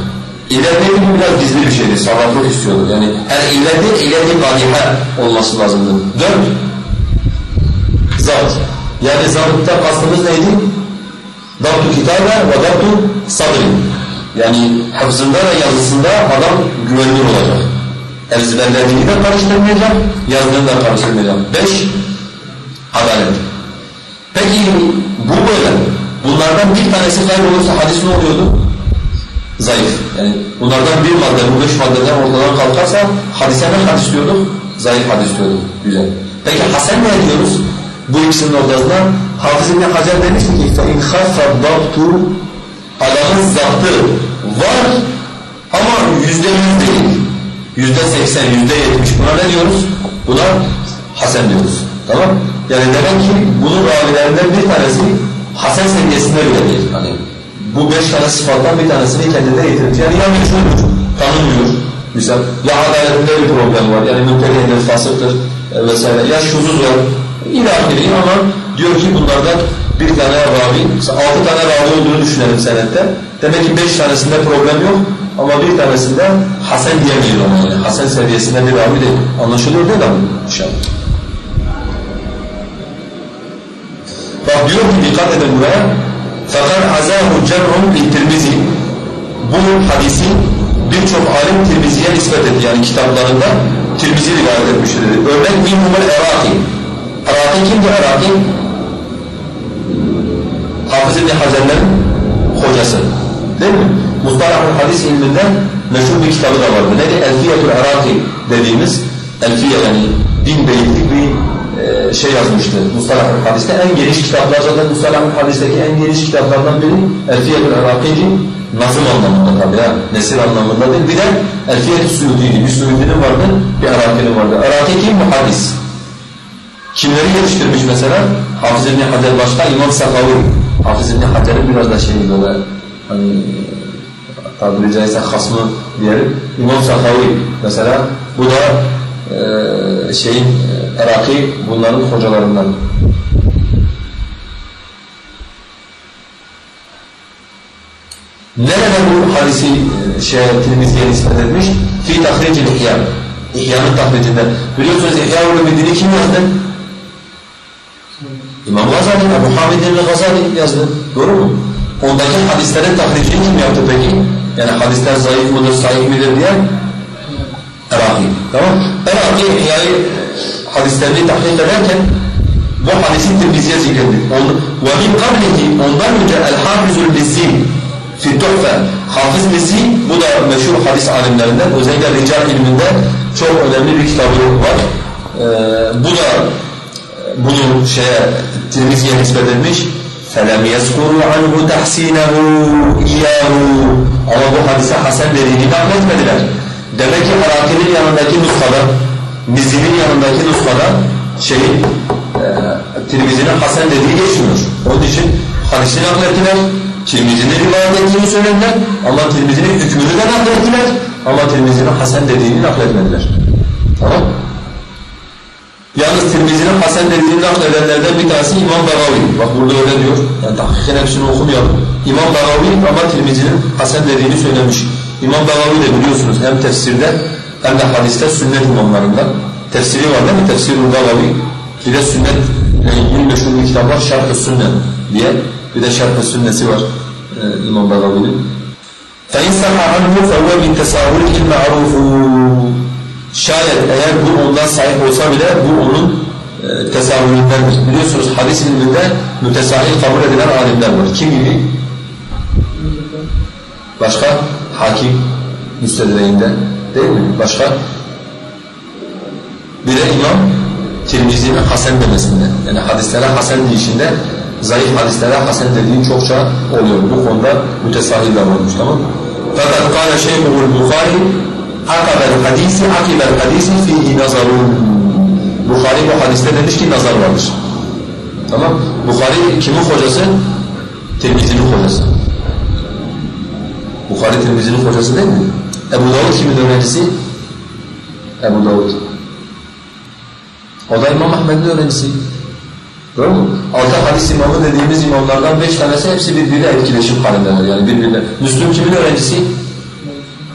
İllet gibi biraz gizli bir şeydir, sağlamlık istiyordu. Yani her illet değil, illetin galihe olması lazımdı. Dört, zat. Yani zabıtta kastımız neydi? Dabtu kitabe ve dabtu sadri. Yani hafızında ve yazısında adam güvenilir olacak. Ezberlediğini de karıştırmayacak, yazdığını da karıştırmayacak. Beş, adalet. Peki bu böyle. Bunlardan bir tanesi kaybolursa hadis ne oluyordu? Zayıf. Yani bunlardan bir madde, bu beş maddeden ortadan kalkarsa hadise ne hadis diyorduk? Zayıf hadis diyorduk. Güzel. Peki Hasan ne diyoruz? Bu ikisinin ortasında Hafız İbni Hacer demiş ki فَاِنْ خَفَّ الضَّبْتُ Adamın zaptı var ama yüzde yüz değil. Yüzde seksen, yüzde yetmiş. Buna ne diyoruz? Buna Hasan diyoruz. Tamam Yani demek ki bunun ravilerinden bir tanesi Hasan seviyesinde bile değil. Hani bu beş tane sıfattan bir tanesini kendinde getirmiş. Yani ya meşhurdur, tanınmıyor. Misal ya adaletinde bir problem var. Yani mülteriyedir, fasıktır e, vesaire. Ya şuzuz var. İlahiri ama diyor ki bunlardan bir tane ravi, altı tane ravi olduğunu düşünelim senette. Demek ki beş tanesinde problem yok ama bir tanesinde Hasan diyemeyiz ona yani. Hasan seviyesinde bir ravi değil. Anlaşılıyor değil mi inşallah? Bak diyor ki dikkat edin buraya. Fakat azahu cem'un bil-Tirmizi. Bu hadisi birçok alim Tirmizi'ye nispet etti. Yani kitaplarında Tirmizi rivayet etmiştir. Örnek minhumul Eraki. Eraki kimdi Eraki? Hafız İbni Hazer'lerin hocası. Değil mi? Mustalahul hadis ilminde meşhur bir kitabı da vardı. Neydi? Elfiyetul Eraki dediğimiz Elfiye yani bin beyitlik bir e, şey yazmıştı Mustalahul hadiste. En geniş kitaplar zaten Mustalahul hadisteki en geniş kitaplardan biri Elfiyetul Eraki'ci nazım anlamında tabi ya, nesir anlamında değil. Bir de Elfiyet-i Suyuti'ydi. Bir Suyuti'nin vardı, bir Eraki'nin vardı. Eraki kim? Muhaddis. Kimleri yetiştirmiş mesela? Hafız İbni Hacer başka, İmam Sakavi. Hafız İbni Hacer'in biraz da şey böyle hani tabiri caizse hasmı diyelim. İmam Sakavi mesela bu da e, şeyin Eraki bunların hocalarından. Nerede bu hadisi şey Tirmizi'ye nispet etmiş? Fi tahricil ihya. İhya'nın tahricinde. Biliyorsunuz İhya Ulumuddin'i kim yazdı? İmam Gazali, Ebu Hamid el Gazali yazdı. Doğru mu? Ondaki hadislerin tahricini kim yaptı peki? Yani hadisler zayıf mıdır, sahih midir diye? Eraki. Tamam Eraki yani hadislerini tahrik ederken bu hadisi Tirmizi'ye zikredildi. Ve min kablihi ondan önce El-Hafizul Mizzi fi tuhfe Hafiz bu da meşhur hadis alimlerinden özellikle rical ilminde çok önemli bir kitabı var. Ee, bu da e, bunu şeye Tirmizi'ye nispet edilmiş. فَلَمْ يَذْكُرُوا عَنْهُ تَحْسِينَهُ اِيَّهُ Ama bu hadise Hasan dediğini nakletmediler. Demek ki Haraki'nin yanındaki nuskada, Mizzi'nin yanındaki nuskada şey, e, Tirmizi'nin Hasan dediği geçmiyor. Onun için hadisi naklettiler. Tirmizi'nin rivayet ettiğini söylediler. Ama Tirmizi'nin hükmünü de naklettiler. Ama Tirmizi'nin Hasan dediğini nakletmediler. Tamam Yalnız Tirmizi'nin Hasan dediğini nakledenlerden bir tanesi İmam Bagavi. Bak burada öyle diyor. Yani tahkikin hepsini okumayalım. İmam Bagavi ama Tirmizi'nin Hasan dediğini söylemiş. İmam Bagavi de biliyorsunuz hem tefsirde hem de hadiste sünnet imamlarından. Tefsiri var değil mi? Tefsirul Bagavi. Bir de sünnet ilgili meşhur bir kitap var. Şerh-ı Sünnet diye. Bir de Şerh-ı Sünnesi var e, İmam Bagavi'nin. فَاِنْ سَحَ عَنْهُ فَهُوَ مِنْ تَسَاهُلِهِ الْمَعْرُوفُ Şayet eğer bu ondan sahip olsa bile bu onun e. Biliyorsunuz hadis ilminde mütesahil kabul edilen alimler var. Kim gibi? Başka? Hakim müstedreğinde. Değil mi? Başka? Bir de İmam Tirmizi'nin Hasan demesinde. Yani hadislere Hasan deyişinde zayıf hadislere Hasan dediğin çokça oluyor. Bu konuda mütesahil davranmış tamam mı? Fakat kâle şeyhul Bukhari akabel hadisi akibel hadisi fihi nazarun. Bukhari bu hadiste demiş ki nazar vardır. Tamam Bukhari kimin hocası? Tirmizi'nin hocası. Bukhari Tirmizi'nin hocası değil mi? Ebu Davud kimin öğrencisi? Ebu Davud. O da İmam Ahmed'in öğrencisi. Doğru mu? Altı hadis imamı dediğimiz imamlardan beş tanesi hepsi birbiriyle etkileşim halindeler. Yani birbirine. Müslüm kimin öğrencisi?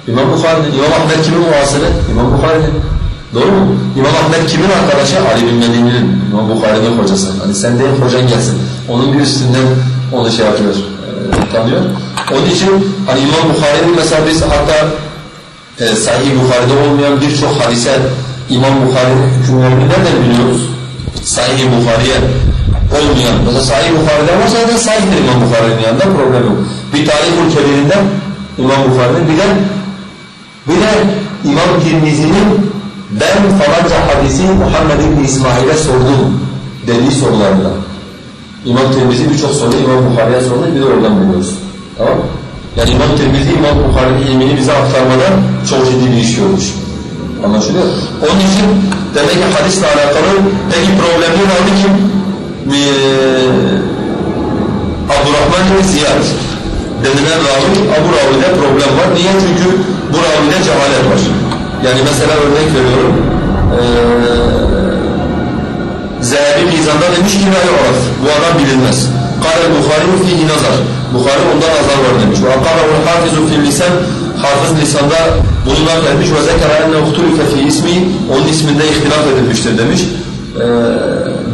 İmam Bukhari'nin. İmam Ahmed kimin muhasırı? İmam Bukhari'nin. Doğru mu? İmam Ahmed kimin arkadaşı? Ali bin Medini'nin. İmam Bukhari'nin hocası. Hani sen değil hocan gelsin. Onun bir üstünden onu şey yapıyor, e, tanıyor. Onun için hani İmam Bukhari'nin mesela biz hatta e, Sahih Bukhari'de olmayan birçok hadise İmam Bukhari'nin hükümlerini nereden biliyoruz? Sahih Bukhari'ye olmayan, mesela Sahih Bukhari'de var zaten Sahih'tir İmam Bukhari'nin yanında problem yok. Bir Tarih-ül Kebir'inden İmam Bukhari'nin bir de bir de İmam Tirmizi'nin ben falanca hadisi Muhammed İbni İsmail'e sordum dediği sorularında. İmam Tirmizi birçok soruyu İmam Bukhari'ye sordu, bir de oradan biliyoruz. Tamam mı? Yani İmam Tirmizi, İmam Bukhari'nin ilmini bize aktarmada çok ciddi bir iş görmüş. Anlaşılıyor. Onun için demek ki hadisle alakalı peki problemli ravi kim? Ee, Abdurrahman bin Ziyad denilen ravi, bu ravide problem var. Niye? Çünkü bu ravide cehalet var. Yani mesela örnek veriyorum. Ee, Zehebi Mizan'da demiş ki la yu'raf. Bu adam bilinmez. Kâle Bukhari fihi nazar. Bukhari onda nazar var demiş. Ve akâlehu hafizu fil lisan. Hafız lisanda bunu nakletmiş. Ve zekara enne uhtulike fi ismi. Onun isminde ihtilaf edilmiştir demiş. Ee,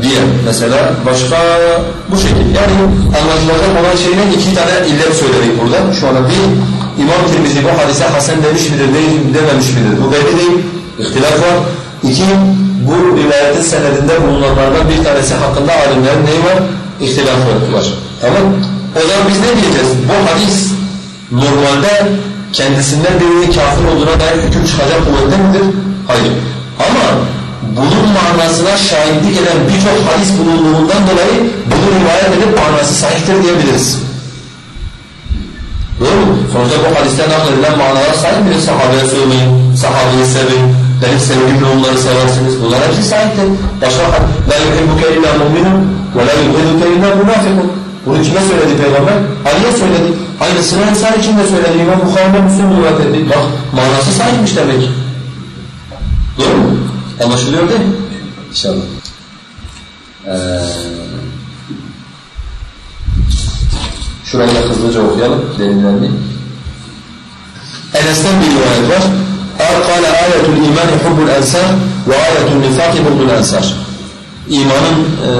diye mesela başka bu şekilde. Yani anlaşılacak olan şeyine iki tane illet söyledik burada. Şu anda bir İmam Tirmizi bu hadise Hasan demiş midir, dememiş midir? Bu belli değil. İhtilaf var. İki, bu rivayetin senedinde bulunanlardan bir tanesi hakkında alimlerin neyi var? İhtilafı var. Tamam O zaman biz ne diyeceğiz? Bu hadis normalde kendisinden birinin kafir olduğuna dair hüküm çıkacak kuvvette midir? Hayır. Ama bunun manasına şahitlik eden birçok hadis bulunduğundan dolayı bunu rivayet edip manası sahihtir diyebiliriz. Doğru mu? Sonuçta bu hadisten nakledilen manalar sahip midir? Sahabeye söyleyin, sahabeyi sevin, benim sevgimle onları seversiniz. Bunlar hepsi sahiptir. Başka yuhibbuke illa mu'minun ve la yuhibbuke illa munafikun. Bunu kime söyledi Peygamber? Ali'ye söyledi. Aynısını Ensar için de söyledi. İmam Bukhari'de Müslüm rivayet etti. Bak manası sahipmiş demek. Doğru mu? Anlaşılıyor değil mi? İnşallah. Ee, şurayı da hızlıca okuyalım delillerini. Enes'ten bir rivayet var. قال آية الإيمان حب الأنصار وآية النفاق بغض الأنصار İmanın e,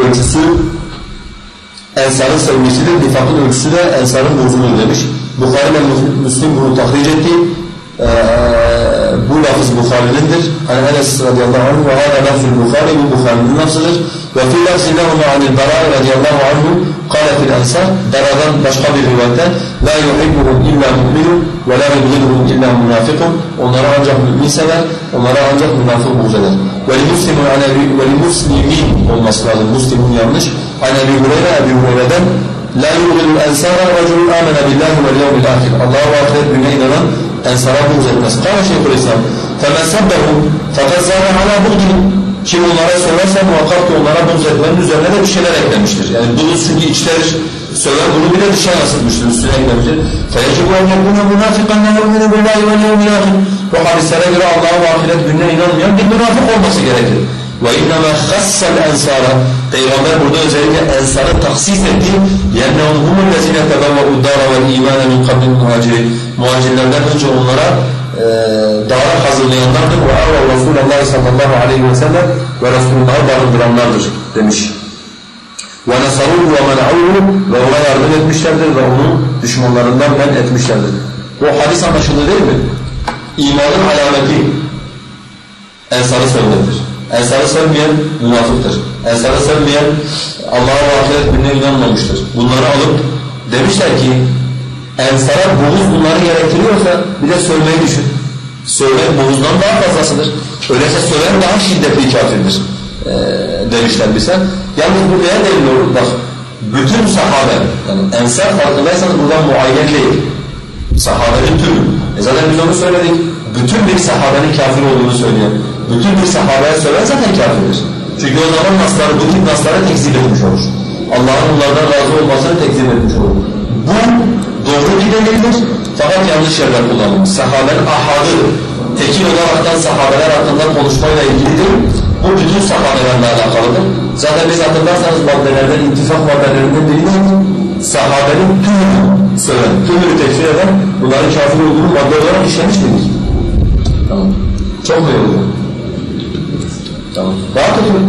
ölçüsü Ensar'ın sevgisidir, nifakın ölçüsü de Ensar'ın bozuluğu demiş. Bukhari ve Müslim bunu tahric etti. Ee, bu lafız Bukhari'nindir. Hani Enes radıyallahu anh ve hâdâ lafzul Bukhari bu Bukhari'nin lafzıdır. Ve fî lafzin lehumâ anil Berâ radıyallahu anhu kâle fil ensar Bera'dan başka bir rivayette la yuhibbuhum illa mu'minun ve la yubghiduhum illa munafikun onlara ancak mümin sever, onlara ancak münafık buğz eder. Ve li muslimun an ve li muslimin olması lazım. Muslimun yanlış. An Ebi Hureyre, Ebi Hureyre'den la yubghidul ensara raculun amene billahi vel yevmil ahir. Allah'a ve ahiret gününe inanan ensara buğz etmez. Kâle Şeyhülislam فَمَنْ سَبَّهُمْ فَقَدْ زَانَ عَلَى بُغْدِهِمْ Kim onlara söylerse muhakkak ki onlara buğz etmenin üzerine de bir şeyler eklemiştir. Yani buğz çünkü içtedir. Söver bunu bile dışa yansıtmıştır, üstüne eklemiştir. فَيَجِبُ اَنْ يَكُونَ مُنَافِقًا يَؤْمِنُ بِاللّٰهِ وَالْيَوْمِ الْآخِرِ Bu hadislere göre Allah'a ve ahiret gününe inanmayan bir münafık olması gerekir. وَاِنَّمَا خَصَّ الْاَنْسَارَ Peygamber burada özellikle ensarı taksis etti. يَنَّهُمْ هُمُ الَّذِينَ تَبَوَّعُوا الدَّارَ وَالْاِيمَانَ مِنْ قَبْلِ الْمُهَاجِرِينَ Muhacirlerden önce onlara ee, davet hazırlayanlardır. Ve ara Resulallah sallallahu aleyhi ve sellem ve Resulullah'ı barındıranlardır demiş. Ve nesaruhu ve men'avhu ve ona yardım etmişlerdir ve onun düşmanlarından men etmişlerdir. Bu hadis anlaşıldı değil mi? İmanın alameti ensarı sevmedir. Ensarı sevmeyen münafıktır. Ensarı sevmeyen Allah'a ve ahiret gününe inanmamıştır. Bunları alıp demişler ki ensara buğuz bunları gerektiriyorsa bir de sövmeyi düşün. Söyleyen buğuzdan daha fazlasıdır. Öyleyse söyleyen daha şiddetli kafirdir ee, demişler bize. Yalnız bu neye delil? Bak bütün sahabe, yani ensar farkındaysanız buradan muayyen değil. Sahabenin tümü. E zaten biz onu söyledik. Bütün bir sahabenin kafir olduğunu söyleyen, bütün bir sahabeye söyleyen zaten kafirdir. Çünkü o zaman nasları, bu tip nasları tekzip etmiş olur. Allah'ın onlardan razı olmasını tekzip etmiş olur. Bu doğru bir delildir fakat yanlış yerden kullanılmış. Sahabenin ahadı, tekil olaraktan sahabeler hakkında konuşmayla ilgilidir. Bu bütün sahabelerle alakalıdır. Zaten biz hatırlarsanız maddelerden, ittifak maddelerinden biri neydi? Sahabenin tümünü söylen, tümünü tekfir eden bunların kafir olduğunu madde olarak işlemiş miydik? Tamam. Çok mu yoruldu? Tamam. Rahat oturun.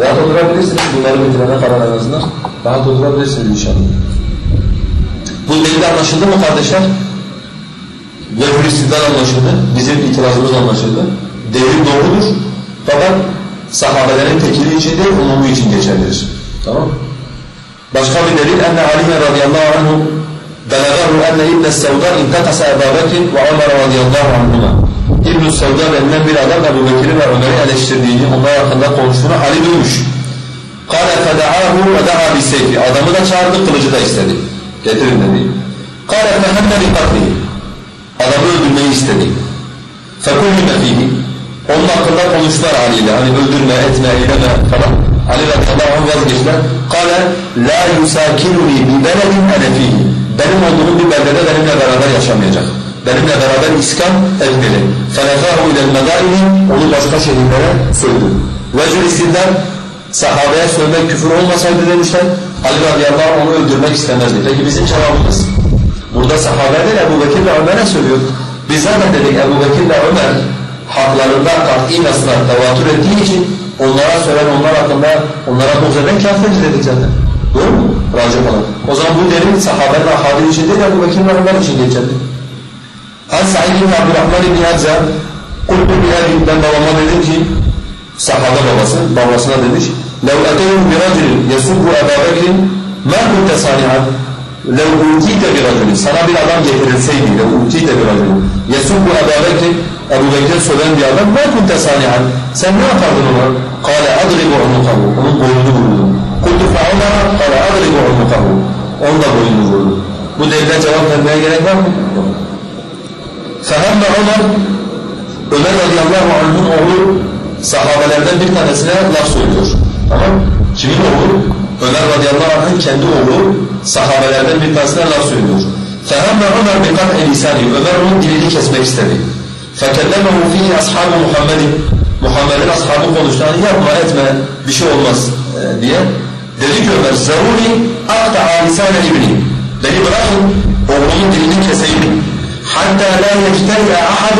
Rahat oturabilirsiniz. Bunları bitirene kadar en azından. Rahat oturabilirsiniz inşallah. Bu delil anlaşıldı mı kardeşler? Ve Hristiyan anlaşıldı. Bizim itirazımız anlaşıldı. Delil doğrudur. Fakat sahabelerin tekili için değil, umumu için geçerlidir. Tamam Başka bir delil enne Aliye radıyallahu anhu belagahu enne İbn-i Sevda intakasa Ebu Bekir ve Ömer radıyallahu anhuma. İbn-i Sevda denilen bir adam Ebu Bekir'i ve Ömer'i eleştirdiğini, onlar hakkında konuştuğunu Ali duymuş. قَالَ فَدَعَاهُ وَدَعَا بِسَيْفِ Adamı da çağırdı, kılıcı da istedi. Getirin dedi. قَالَ فَهَمَّ بِقَتْلِهِ Adamı öldürmeyi istedi. فَكُلِّمَ ف۪يهِ Onun hakkında konuştular Ali ile. Hani öldürme, etme, eyleme falan. Ali radıyallahu anh vazgeçtiler. قَالَ لَا يُسَاكِنُنِي بِبَلَدٍ اَنَ ف۪يهِ Benim olduğum bir beldede benimle beraber yaşamayacak. Benimle beraber iskan etmeli. فَنَفَاهُ اِلَى الْمَدَائِنِ Onu başka şehirlere söyledi. Vecr istidler sahabeye sövmek küfür olmasaydı demişler. Ali radıyallahu anh onu öldürmek istemezdi. Peki bizim cevabımız? Burada sahabe değil Ebu Bekir ve Ömer'e söylüyor. Biz zaten dedik Ebu Bekir ve Ömer haklarında kat'i naslar tevatür ettiği için onlara söylen onlar hakkında onlara doz eden kafirdir dedik zaten. Doğru mu? Racı falan. O zaman bu delil sahabenin ahadin için değil Ebu Bekir ve Ömer için geçerli. An Sa'id bin Abdurrahman bin Hazza Kultu bi ben babama dedim ki sahabe babası babasına demiş لو أتيهم برجل يسب أبا بكر ما كنت صانعا لو أوتيت برجل sana bir adam getirilseydi لو أوتيت برجل يسب أبا بكر Ebu Bekir söven bir adam ma kunte sani'an sen ne yapardın ona? قال أضرب عنقه onun boynunu vurdum. قلت فعمر قال أضرب عنقه onun da boynunu vurdum. Bu delile cevap vermeye gerek var mı? Yok. فهم Ömer Ömer radıyallahu anh'ın oğlu sahabelerden bir tanesine laf söylüyor. Tamam Kimin oğlu? Ömer radıyallahu anh'ın kendi oğlu sahabelerden bir tanesine laf söylüyor. فَهَمَّ Ömer بِقَطْعِ لِسَانِهِ Ömer onun dilini kesmek istedi. فَكَلَّمَهُ ف۪يهِ أَصْحَابُ مُحَمَّدٍ Muhammed'in ashabı konuştu. Hani yapma etme bir şey olmaz e, diye. Dedi ki Ömer زَرُونِ اَقْتَعَ لِسَانَ اِبْنِي Beni bırakın oğlumun dilini keseyim. حَتَّى لَا يَجْتَرِيَ أَحَدٌ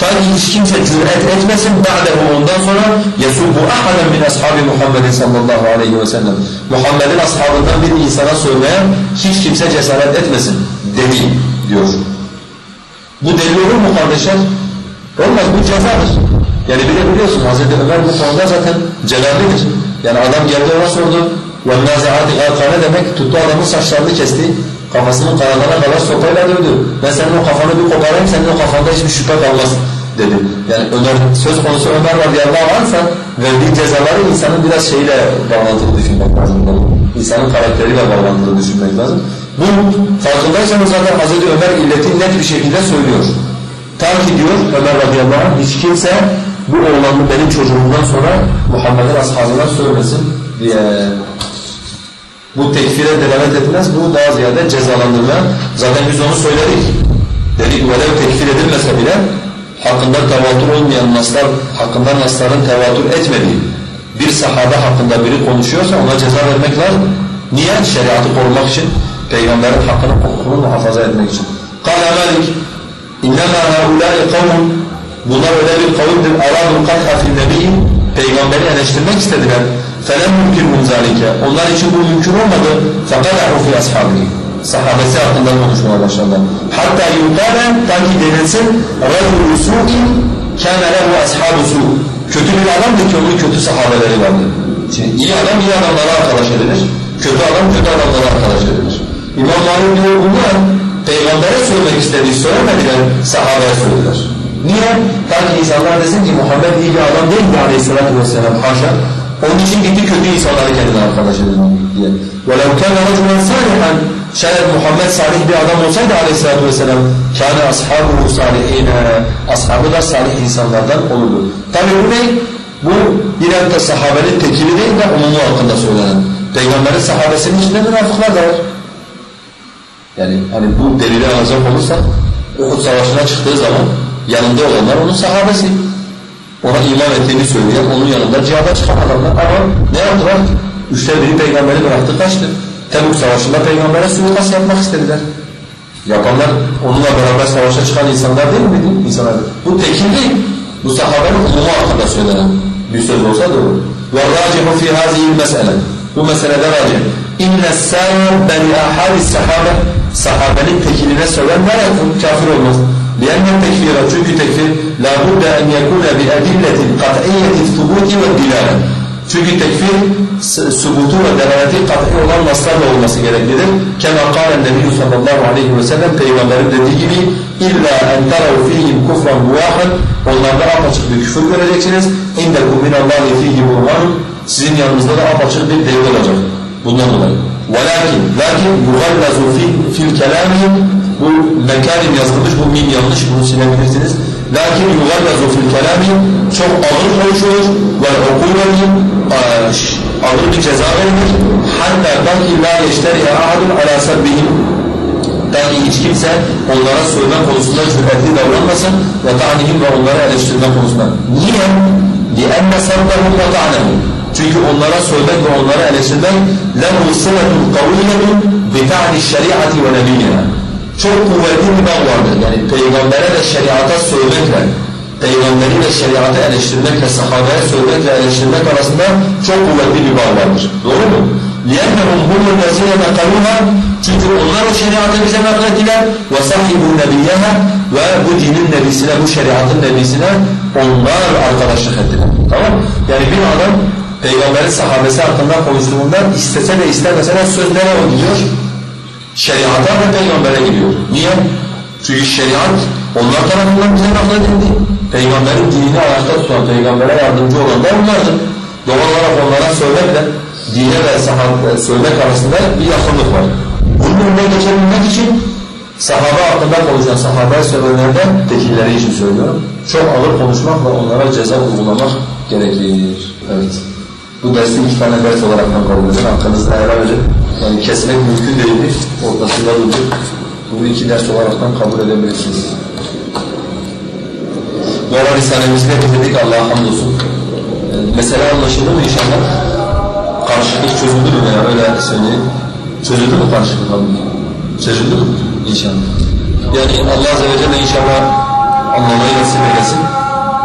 Ta ki hiç kimse cüret etmesin ba'dehu ondan sonra yesubbu ahaden min ashabi Muhammedin sallallahu aleyhi ve sellem. Muhammed'in ashabından bir insana sövmeye hiç kimse cesaret etmesin dedi diyor. Bu delil olur mu kardeşler? Olmaz bu cezadır. Yani bir de biliyorsun Hazreti Ömer bu konuda zaten celallidir. Yani adam geldi ona sordu. وَالنَّازَعَاتِ غَرْقَانَ demek tuttu adamın saçlarını kesti. Kafasının kanadına kadar sopayla dövdü. Ben senin o kafanı bir koparayım, senin o kafanda hiçbir şüphe kalmaz dedi. Yani Ömer, söz konusu Ömer radıyallahu anh'sa verdiği cezaları insanın biraz şeyle bağlantılı düşünmek lazım. İnsanın karakteriyle bağlantılı düşünmek lazım. Bu farkındaysanız zaten Hazreti Ömer illeti net bir şekilde söylüyor. Ta ki diyor Ömer radıyallahu anh hiç kimse bu oğlanı benim çocuğumdan sonra Muhammed'in ashabına söylemesin diye bu tekfire delalet etmez, bu daha ziyade cezalandırma. Zaten biz onu söyledik. Dedik velev tekfir edilmese bile hakkında tevatür olmayan naslar, hakkında nasların tevatür etmediği bir sahabe hakkında biri konuşuyorsa ona ceza vermek lazım. Niye? Şeriatı korumak için, peygamberin hakkını, hukukunu muhafaza etmek için. قال مالك إنما هؤلاء قوم Bunlar öyle bir kavimdir. اَرَادُوا الْقَدْحَ فِي النَّبِيِّ Peygamberi eleştirmek istediler. فَلَمْ مُمْكِنْهُمْ ذَٰلِكَ Onlar için bu mümkün olmadı. فَقَدَعُوا فِي أَصْحَابِهِ Sahabesi hakkında konuşmaya başladılar. Hatta yuqala ta ki denilsin رَجُلُ سُوءٍ كَانَ لَهُ أَصْحَابُ سُوءٍ Kötü bir adamdı ki onun kötü sahabeleri vardı. Şimdi iyi adam iyi adamlara arkadaş edilir. Kötü adam kötü adamlara arkadaş edilir. İmam Malik diyor bunlar peygambere söylemek istediği söylemediler, sahabeye söylediler. Niye? Ta ki insanlar desin ki Muhammed iyi bir adam değil mi aleyhissalatü vesselam haşa. Onun için gitti kötü insanları kendine arkadaş edin diye. وَلَوْ كَانَ رَجُلًا صَالِحًا Şayet Muhammed salih bir adam olsaydı aleyhissalatü vesselam كَانَ أَصْحَابُهُ صَالِحِينَ Ashabı da salih insanlardan olurdu. Tabi bu ne? Bu yine de sahabenin tekili değil de umumu hakkında söylenen. Peygamberin sahabesinin içinde münafıklar da var. Yani hani bu delili alacak olursak Uhud Savaşı'na çıktığı zaman yanında olanlar onun sahabesi. Ona iman ettiğini söyleyen, onun yanında cihada çıkan adamlar. Ama ne yaptılar? Üçte biri peygamberi bıraktı kaçtı. Tebuk Savaşı'nda peygambere suikast yapmak istediler. Yapanlar onunla beraber savaşa çıkan insanlar değil miydi? İnsanlar. Bu tekil değil. Bu sahabenin umumu hakkında söylenen bir söz olsa doğru. وَالرَّاجِحُ فِي هَذِهِ الْمَسْأَلَةِ Bu meselede racih. اِنَّ السَّائِرْ بَنِي أَحَابِ السَّحَابَ Sahabenin tekiline söylenler kafir olmaz. لأن التكفير çünkü tekfir لا بد أن يكون بأدلة قطعية الثبوت والدلالة çünkü tekfir subutu ve delaleti kat'i olan naslarla olması gereklidir. Kema kâlen nebiyyü sallallahu aleyhi ve sellem peygamberin dediği gibi illa en terav fihim kufran muvahan onlarda apaçık bir küfür göreceksiniz. İndekum minallahi fihi burhan sizin yanınızda da apaçık bir delil olacak. Bundan dolayı. Velakin, lakin yugallazu fil, fil kelami bu mekarim yazılmış, bu mim yanlış, bunu silebilirsiniz. Lakin yugallazu fil kelami çok ağır konuşulur ve ukubeti ağır bir ceza verilir. Hatta belki la yeşteriye ahadun ala sabbihim Belki hiç kimse onlara sövme konusunda cüretli davranmasın ve ta'nihim ve onları eleştirme konusunda. Niye? لِأَنَّ سَرْدَهُمْ وَتَعْنَهُمْ Çünkü onlara sövmek ve onları eleştirmek لَهُ صِلَةٌ قَوِيَّةٌ بِتَعْنِ الشَّرِيعَةِ وَنَبِيِّنَا Çok kuvvetli bir bağ vardır. Yani peygambere ve şeriata sövmekle, peygamberi ve şeriatı eleştirmekle, sahabeye sövmek ve eleştirmek arasında çok kuvvetli bir bağ vardır. Doğru mu? لِيَنَّهُمْ هُمُ الَّذِينَ نَقَلُوهَا Çünkü onlar o şeriatı bize naklettiler. وَصَحِبُوا نَبِيَّهَا Ve bu dinin nebisine, bu şeriatın nebisine onlar arkadaşlık ettiler. Tamam Yani bir adam peygamberin sahabesi hakkında konuştuğunda istese de istemese de söz nereye gidiyor? Şeriata ve peygambere gidiyor. Niye? Çünkü şeriat onlar tarafından bize nakledildi. Peygamberin dinini ayakta tutan, peygambere yardımcı olan da onlardır. Doğal olarak onlara söylemekle dine ve sahabe söylemek arasında bir yakınlık var. Bunun önüne geçebilmek için sahabe hakkında konuşan sahabe söyleyenlerden tekilleri için söylüyorum. Çok ağır konuşmak ve onlara ceza uygulamak gerekir. Evet. Bu dersi iki tane ders olarak kabul edin. Hakkınızda helal edin. Yani kesmek mümkün değildir. Ortasında durdur. Bunu iki ders olaraktan kabul edebilirsiniz. Bu ara Risalemizde bitirdik Allah'a hamdolsun. Ee, mesele anlaşıldı mı inşallah? Karşılık çözüldü mü veya öyle söyleyeyim. Çözüldü mü karşılık abi? Çözüldü mü? İnşallah. Yani Allah Azze ve Celle inşallah anlamayı nasip eylesin.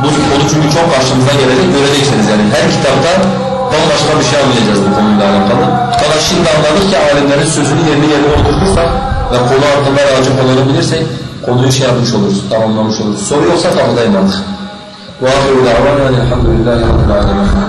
Bu konu çünkü çok karşımıza gelecek, göreceksiniz yani. Her kitapta bambaşka bir şey anlayacağız bu konuyla alakalı Fakat şimdi anladık ki alimlerin sözünü yerine yerine oturtursak ve konu hakkında racih olanı bilirsek konuyu şey yapmış oluruz, tamamlamış oluruz. Soru yoksa kapıdayım artık. وآخر دعوانا الحمد لله رب العالمين